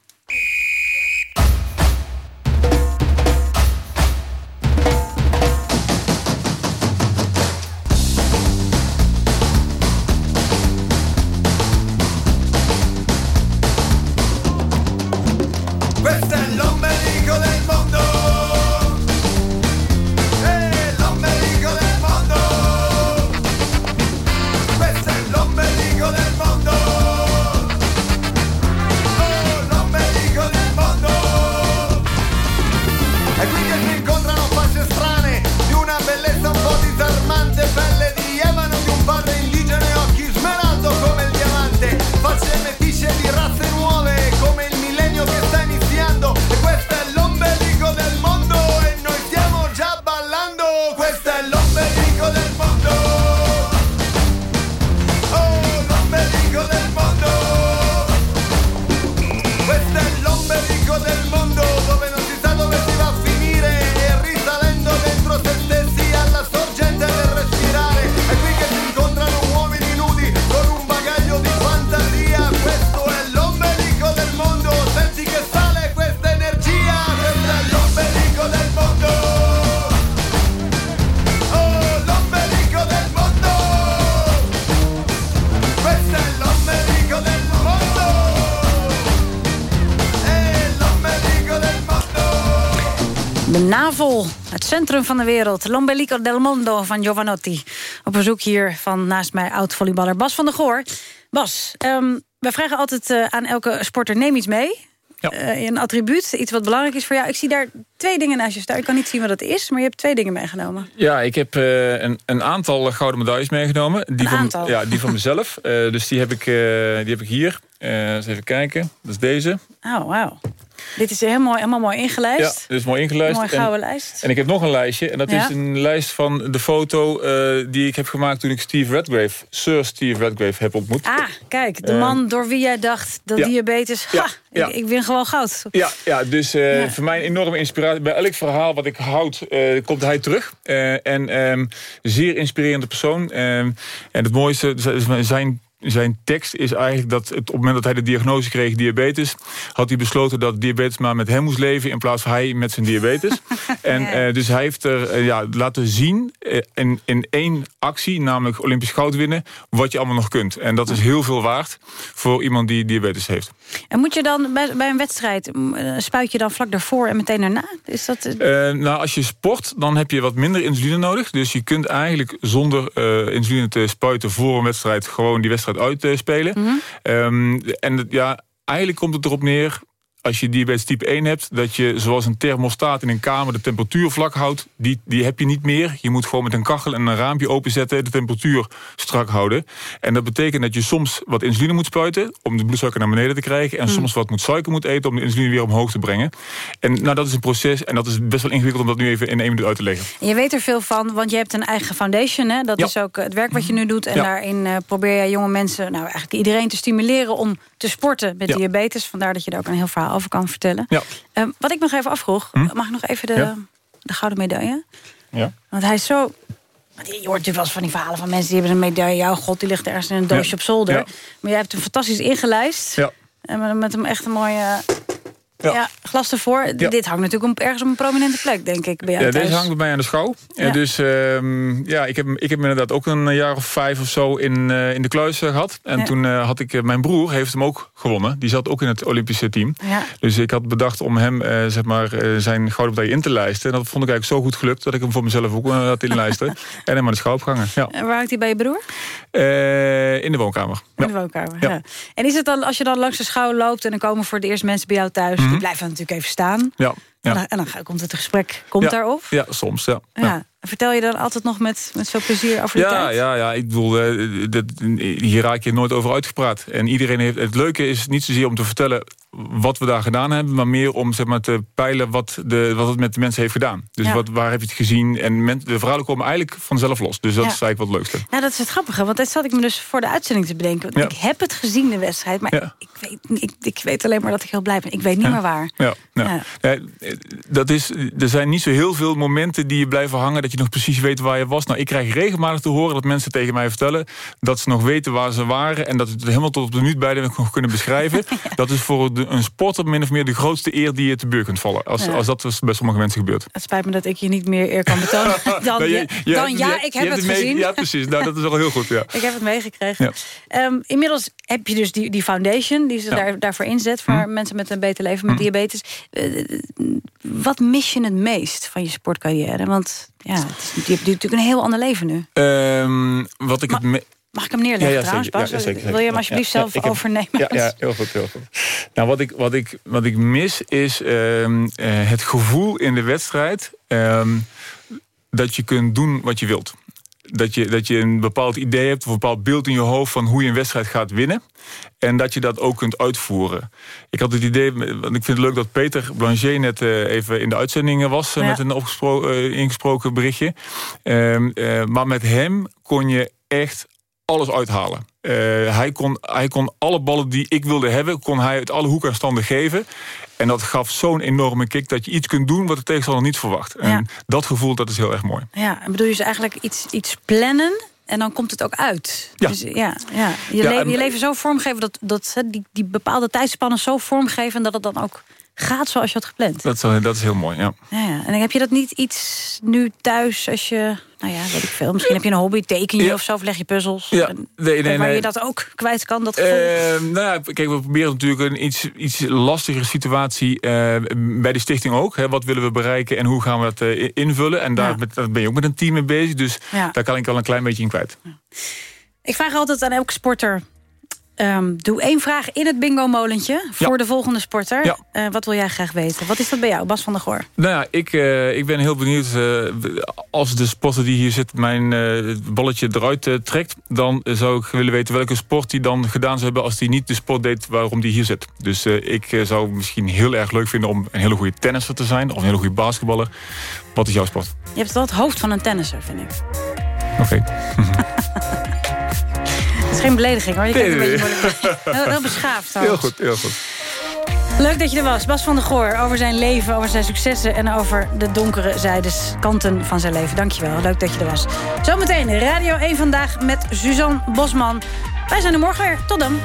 Het centrum van de wereld. L'ombelico del mondo van Giovanotti. Op bezoek hier van naast mij oud-volleyballer Bas van der Goor. Bas, um, wij vragen altijd uh, aan elke sporter neem iets mee. Ja. Uh, een attribuut, iets wat belangrijk is voor jou. Ik zie daar twee dingen naast je staan. Ik kan niet zien wat het is, maar je hebt twee dingen meegenomen. Ja, ik heb uh, een, een, aantal gouden medailles meegenomen. Die een van, aantal? Ja, die van mezelf. <laughs> dus die heb ik, die heb ik hier. Eens even kijken. Dat is deze. Oh, wauw. Dit is helemaal, helemaal mooi ingelijst. Ja, dit is mooi ingelijst. Een mooie gouden en, lijst. En ik heb nog een lijstje. En dat Ja? is een lijst van de foto uh, die ik heb gemaakt... toen ik Steve Redgrave, Sir Steve Redgrave, heb ontmoet. Ah, kijk, de Uh, man door wie jij dacht dat ja. diabetes... Ha, ja. Ik, ik win gewoon goud. Ja, ja dus uh, voor mij een enorme inspiratie. Bij elk verhaal wat ik houd, uh, komt hij terug. Uh, en um, zeer inspirerende persoon. Um, en het mooiste, zijn zijn tekst is eigenlijk dat het, op het moment dat hij de diagnose kreeg diabetes... had hij besloten dat diabetes maar met hem moest leven... in plaats van hij met zijn diabetes. <laughs> en uh, dus hij heeft er uh, ja, laten zien uh, in, in één actie... namelijk Olympisch goud winnen, wat je allemaal nog kunt. En dat is heel veel waard voor iemand die diabetes heeft. En moet je dan bij, bij een wedstrijd... spuit je dan vlak daarvoor en meteen daarna? Is dat... Nou, als je sport, dan heb je wat minder insuline nodig. Dus je kunt eigenlijk zonder insuline te spuiten voor een wedstrijd... gewoon die wedstrijd uitspelen. Mhm. Mm -hmm. um, en ja, eigenlijk komt het erop neer als je diabetes type 1 hebt... dat je zoals een thermostaat in een kamer de temperatuur vlak houdt... Die, die heb je niet meer. Je moet gewoon met een kachel en een raampje openzetten... de temperatuur strak houden. En dat betekent dat je soms wat insuline moet spuiten... om de bloedsuiker naar beneden te krijgen... en Mhm. mm. soms wat moet suiker moet eten... om de insuline weer omhoog te brengen. En nou, dat is een proces en dat is best wel ingewikkeld... om dat nu even in één minuut uit te leggen. En je weet er veel van, want je hebt een eigen foundation. Hè? Dat Ja. is ook het werk wat je nu doet. En Ja. daarin uh, probeer je jonge mensen... nou eigenlijk iedereen te stimuleren om te sporten met Ja. diabetes. Vandaar dat je daar ook een heel verhaal over kan vertellen. Ja. Um, wat ik nog even afvroeg, Hm? mag ik nog even de, Ja. de gouden medaille? Ja. Want hij is zo... want Je hoort natuurlijk wel eens van die verhalen van mensen... die hebben een medaille, jouw god, die ligt ergens in een doosje Ja. op zolder. Maar jij hebt hem fantastisch ingelijst. Ja. En met hem echt een mooie ja. Ja. glas ervoor. Ja. Dit hangt natuurlijk op, ergens op een prominente plek, denk ik, bij jou Ja, thuis. deze hangt bij mij aan de schouw. Ja. Dus ehm, ja, ik heb, ik heb inderdaad ook een jaar of vijf of zo in, eh, in de kluis eh, gehad. En toen eh, had ik, mijn broer heeft hem ook gewonnen. Die zat ook in het Olympische team. Dus ik had bedacht om hem zeg maar, zijn gouden medaille in te lijsten. En dat vond ik eigenlijk zo goed gelukt dat ik hem voor mezelf ook had inlijsten. <laughs> en hem aan de schouw opgehangen. Ja. En waar hangt hij bij je broer? In de woonkamer. In de woonkamer, Ja. ja. En is het dan, als je dan langs de schouw loopt... en dan komen voor het eerst mensen bij jou thuis... die blijven natuurlijk even staan. Ja. En, dan, en dan komt het gesprek komt Ja. daarop. Ja, soms. Ja. Ja. Vertel je dan altijd nog met, met veel plezier over de Ja, tijd? ja, ja, ik bedoel, eh, dat, hier raak je nooit over uitgepraat. En iedereen heeft, het leuke is niet zozeer om te vertellen wat we daar gedaan hebben... maar meer om zeg maar, te peilen wat, de, wat het met de mensen heeft gedaan. Dus Ja. wat, waar heb je het gezien? En men, de verhalen komen eigenlijk vanzelf los. Dus dat Ja. is eigenlijk wat het leukste. Nou, dat is het grappige, want dat zat ik me dus voor de uitzending te bedenken. Want Ja. Ik heb het gezien, de wedstrijd, maar ik, weet, ik, ik weet alleen maar dat ik heel blij ben. Ik weet niet meer waar. Ja, dat is, er zijn niet zo heel veel momenten die je blijven hangen... dat je nog precies weet waar je was. Nou, ik krijg regelmatig te horen dat mensen tegen mij vertellen... dat ze nog weten waar ze waren... en dat het helemaal tot op de minuut bij de nog kunnen beschrijven. <laughs> Dat is voor de- een sporter min of meer de grootste eer die je te beurt kunt vallen. Als, Ja. als dat dus bij sommige mensen gebeurt. Het spijt me dat ik je niet meer eer kan betonen. <laughs> Dan, je- ja, je dan ja, ik heb het gezien. Ja, precies. Nou, dat is al heel goed, ja. <laughs> Ik heb het meegekregen. Ja. Ehm, inmiddels heb je dus die, die foundation die ze daar, daarvoor inzet... voor Hm. mensen met een beter leven met Hm. diabetes. Eh, wat mis je het meest van je sportcarrière? Want ja, het is, je hebt natuurlijk een heel ander leven nu. Ehm, wat ik het me- Mag ik hem neerleggen Ja, trouwens. Bas? Wil je hem alsjeblieft zelf overnemen? Ja, heel goed, heel goed. Nou, wat ik, wat ik, wat ik mis is ehm, eh, het gevoel in de wedstrijd... ehm, dat je kunt doen wat je wilt. Dat je, dat je een bepaald idee hebt of een bepaald beeld in je hoofd... van hoe je een wedstrijd gaat winnen. En dat je dat ook kunt uitvoeren. Ik had het idee, want ik vind het leuk dat Peter Blanchet net eh, even in de uitzending was... eh, Ja. met een opgespro- ingesproken berichtje. Ehm, eh, maar met hem kon je echt alles uithalen. Eh, hij, kon, hij kon alle ballen die ik wilde hebben... kon hij uit alle hoeken en standen geven. En dat gaf zo'n enorme kick dat je iets kunt doen... wat de tegenstander niet verwacht. En dat gevoel, dat is heel erg mooi. Ja, en bedoel je dus eigenlijk iets, iets plannen... en dan komt het ook uit. Ja. Dus, ja, ja. Je, Ja, le- en- je leven zo vormgeven... dat, dat die, die bepaalde tijdspannen zo vormgeven... dat het dan ook gaat zoals je had gepland. Dat, is- dat is heel mooi, ja. Ja, ja. En heb je dat niet iets nu thuis als je... Nou ja, weet ik veel. Misschien heb je een hobby, teken je Ja. of zo, of leg je puzzels. Ja, En- nee, nee, waar nee. je dat ook kwijt kan, dat gevoel. Eh, nou ja, kijk, we proberen natuurlijk een iets, iets lastigere situatie eh, bij de stichting ook. Hè. Wat willen we bereiken en hoe gaan we dat eh, invullen? En daar, met, daar ben je ook met een team mee bezig. Dus daar kan ik al een klein beetje in kwijt. Ik vraag altijd aan elke sporter... ehm, doe één vraag in het bingo-molentje voor Ja. de volgende sporter. Ja. Eh, wat wil jij graag weten? Wat is dat bij jou, Bas van der Goor? Nou ja, ik, eh, ik ben heel benieuwd. eh, als de sporter die hier zit mijn balletje eruit trekt... dan zou ik willen weten welke sport die dan gedaan zou hebben... als die niet de sport deed waarom die hier zit. Dus ik zou misschien heel erg leuk vinden om een hele goede tennisser te zijn... of een hele goede basketballer. Wat is jouw sport? Je hebt wel het hoofd van een tennisser, vind ik. Oké. <laughs> Het is geen belediging, hoor. Je kijkt een Nee, beetje nee. moeilijk. heel, beschaafd, Heel goed, heel goed. Leuk dat je er was. Bas van der Goor over zijn leven, over zijn successen... en over de donkere zijdes, kanten van zijn leven. Dankjewel, leuk dat je er was. Zometeen Radio 1 Vandaag met Suzanne Bosman. Wij zijn er morgen weer. Tot dan.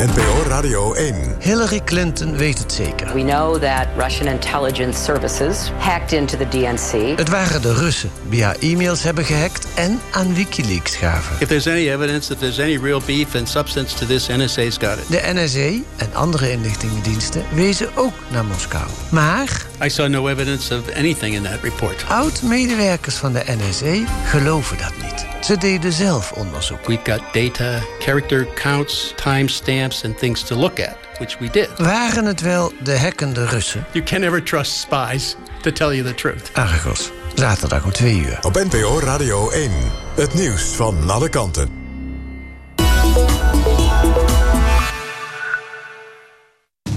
NPO Radio 1. Hillary Clinton weet het zeker. We know that Russian intelligence services hacked into the DNC. Het waren de Russen die haar e-mails hebben gehackt en aan Wikileaks gaven. If there's any evidence that there's any real beef and substance to this, NSA's got it. De NSA en andere inlichtingendiensten wezen ook naar Moskou. Maar I saw no evidence of anything in that report. oud-medewerkers van de NSA geloven dat niet. Ze deden zelf onderzoek. We've got data, character counts, timestamps, and things to look at, which we did. Waren het wel de hackende Russen? You can never trust spies to tell you the truth. Argos, zaterdag om twee uur. Op NPO Radio 1. Het nieuws van alle kanten.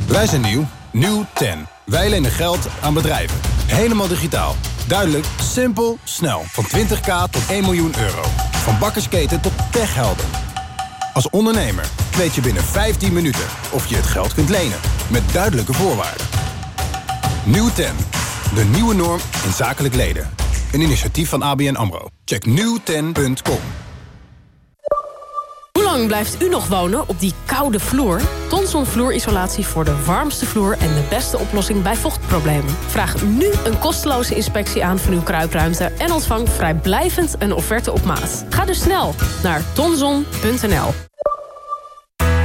Wij zijn nieuw. Nieuw 10. Wij lenen geld aan bedrijven. Helemaal digitaal. Duidelijk, simpel, snel. Van 20k tot 1 miljoen euro. Van bakkersketen tot techhelden. Als ondernemer weet je binnen 15 minuten of je het geld kunt lenen. Met duidelijke voorwaarden. Nieuw 10. De nieuwe norm in zakelijk leden. Een initiatief van ABN AMRO. Check nieuw10.com. Blijft u nog wonen op die koude vloer? Tonson vloerisolatie voor de warmste vloer en de beste oplossing bij vochtproblemen. Vraag nu een kosteloze inspectie aan van uw kruipruimte en ontvang vrijblijvend een offerte op maat. Ga dus snel naar tonson.nl.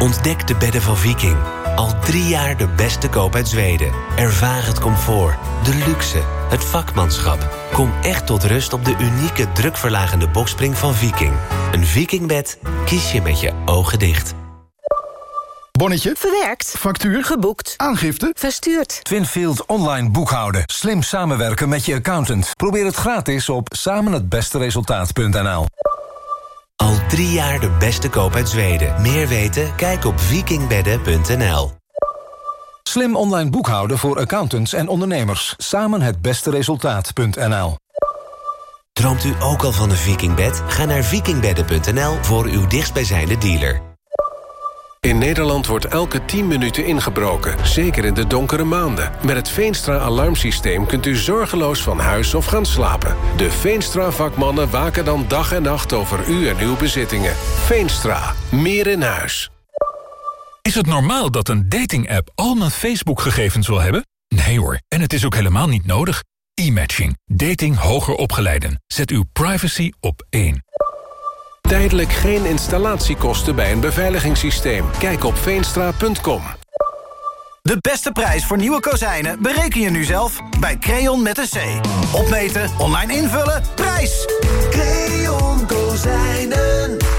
Ontdek de bedden van Viking. Al drie jaar de beste koop uit Zweden. Ervaar het comfort, de luxe, het vakmanschap. Kom echt tot rust op de unieke drukverlagende bokspring van Viking. Een Vikingbed kies je met je ogen dicht. Bonnetje. Verwerkt. Factuur. Geboekt. Aangifte. Verstuurd. Twinfield online boekhouden. Slim samenwerken met je accountant. Probeer het gratis op samenhetbesteresultaat.nl. Al drie jaar de beste koop uit Zweden. Meer weten? Kijk op vikingbedden.nl. Slim online boekhouden voor accountants en ondernemers. Samen het beste resultaat.nl. Droomt u ook al van een Vikingbed? Ga naar vikingbedden.nl voor uw dichtstbijzijnde dealer. In Nederland wordt elke 10 minuten ingebroken, zeker in de donkere maanden. Met het Veenstra-alarmsysteem kunt u zorgeloos van huis of gaan slapen. De Veenstra-vakmannen waken dan dag en nacht over u en uw bezittingen. Veenstra, meer in huis. Is het normaal dat een dating-app al mijn Facebook-gegevens wil hebben? Nee hoor, en het is ook helemaal niet nodig. E-matching. Dating hoger opgeleiden. Zet uw privacy op één. Tijdelijk geen installatiekosten bij een beveiligingssysteem. Kijk op veenstra.com. De beste prijs voor nieuwe kozijnen bereken je nu zelf bij Creon met een C. Opmeten, online invullen, prijs! Creon Kozijnen.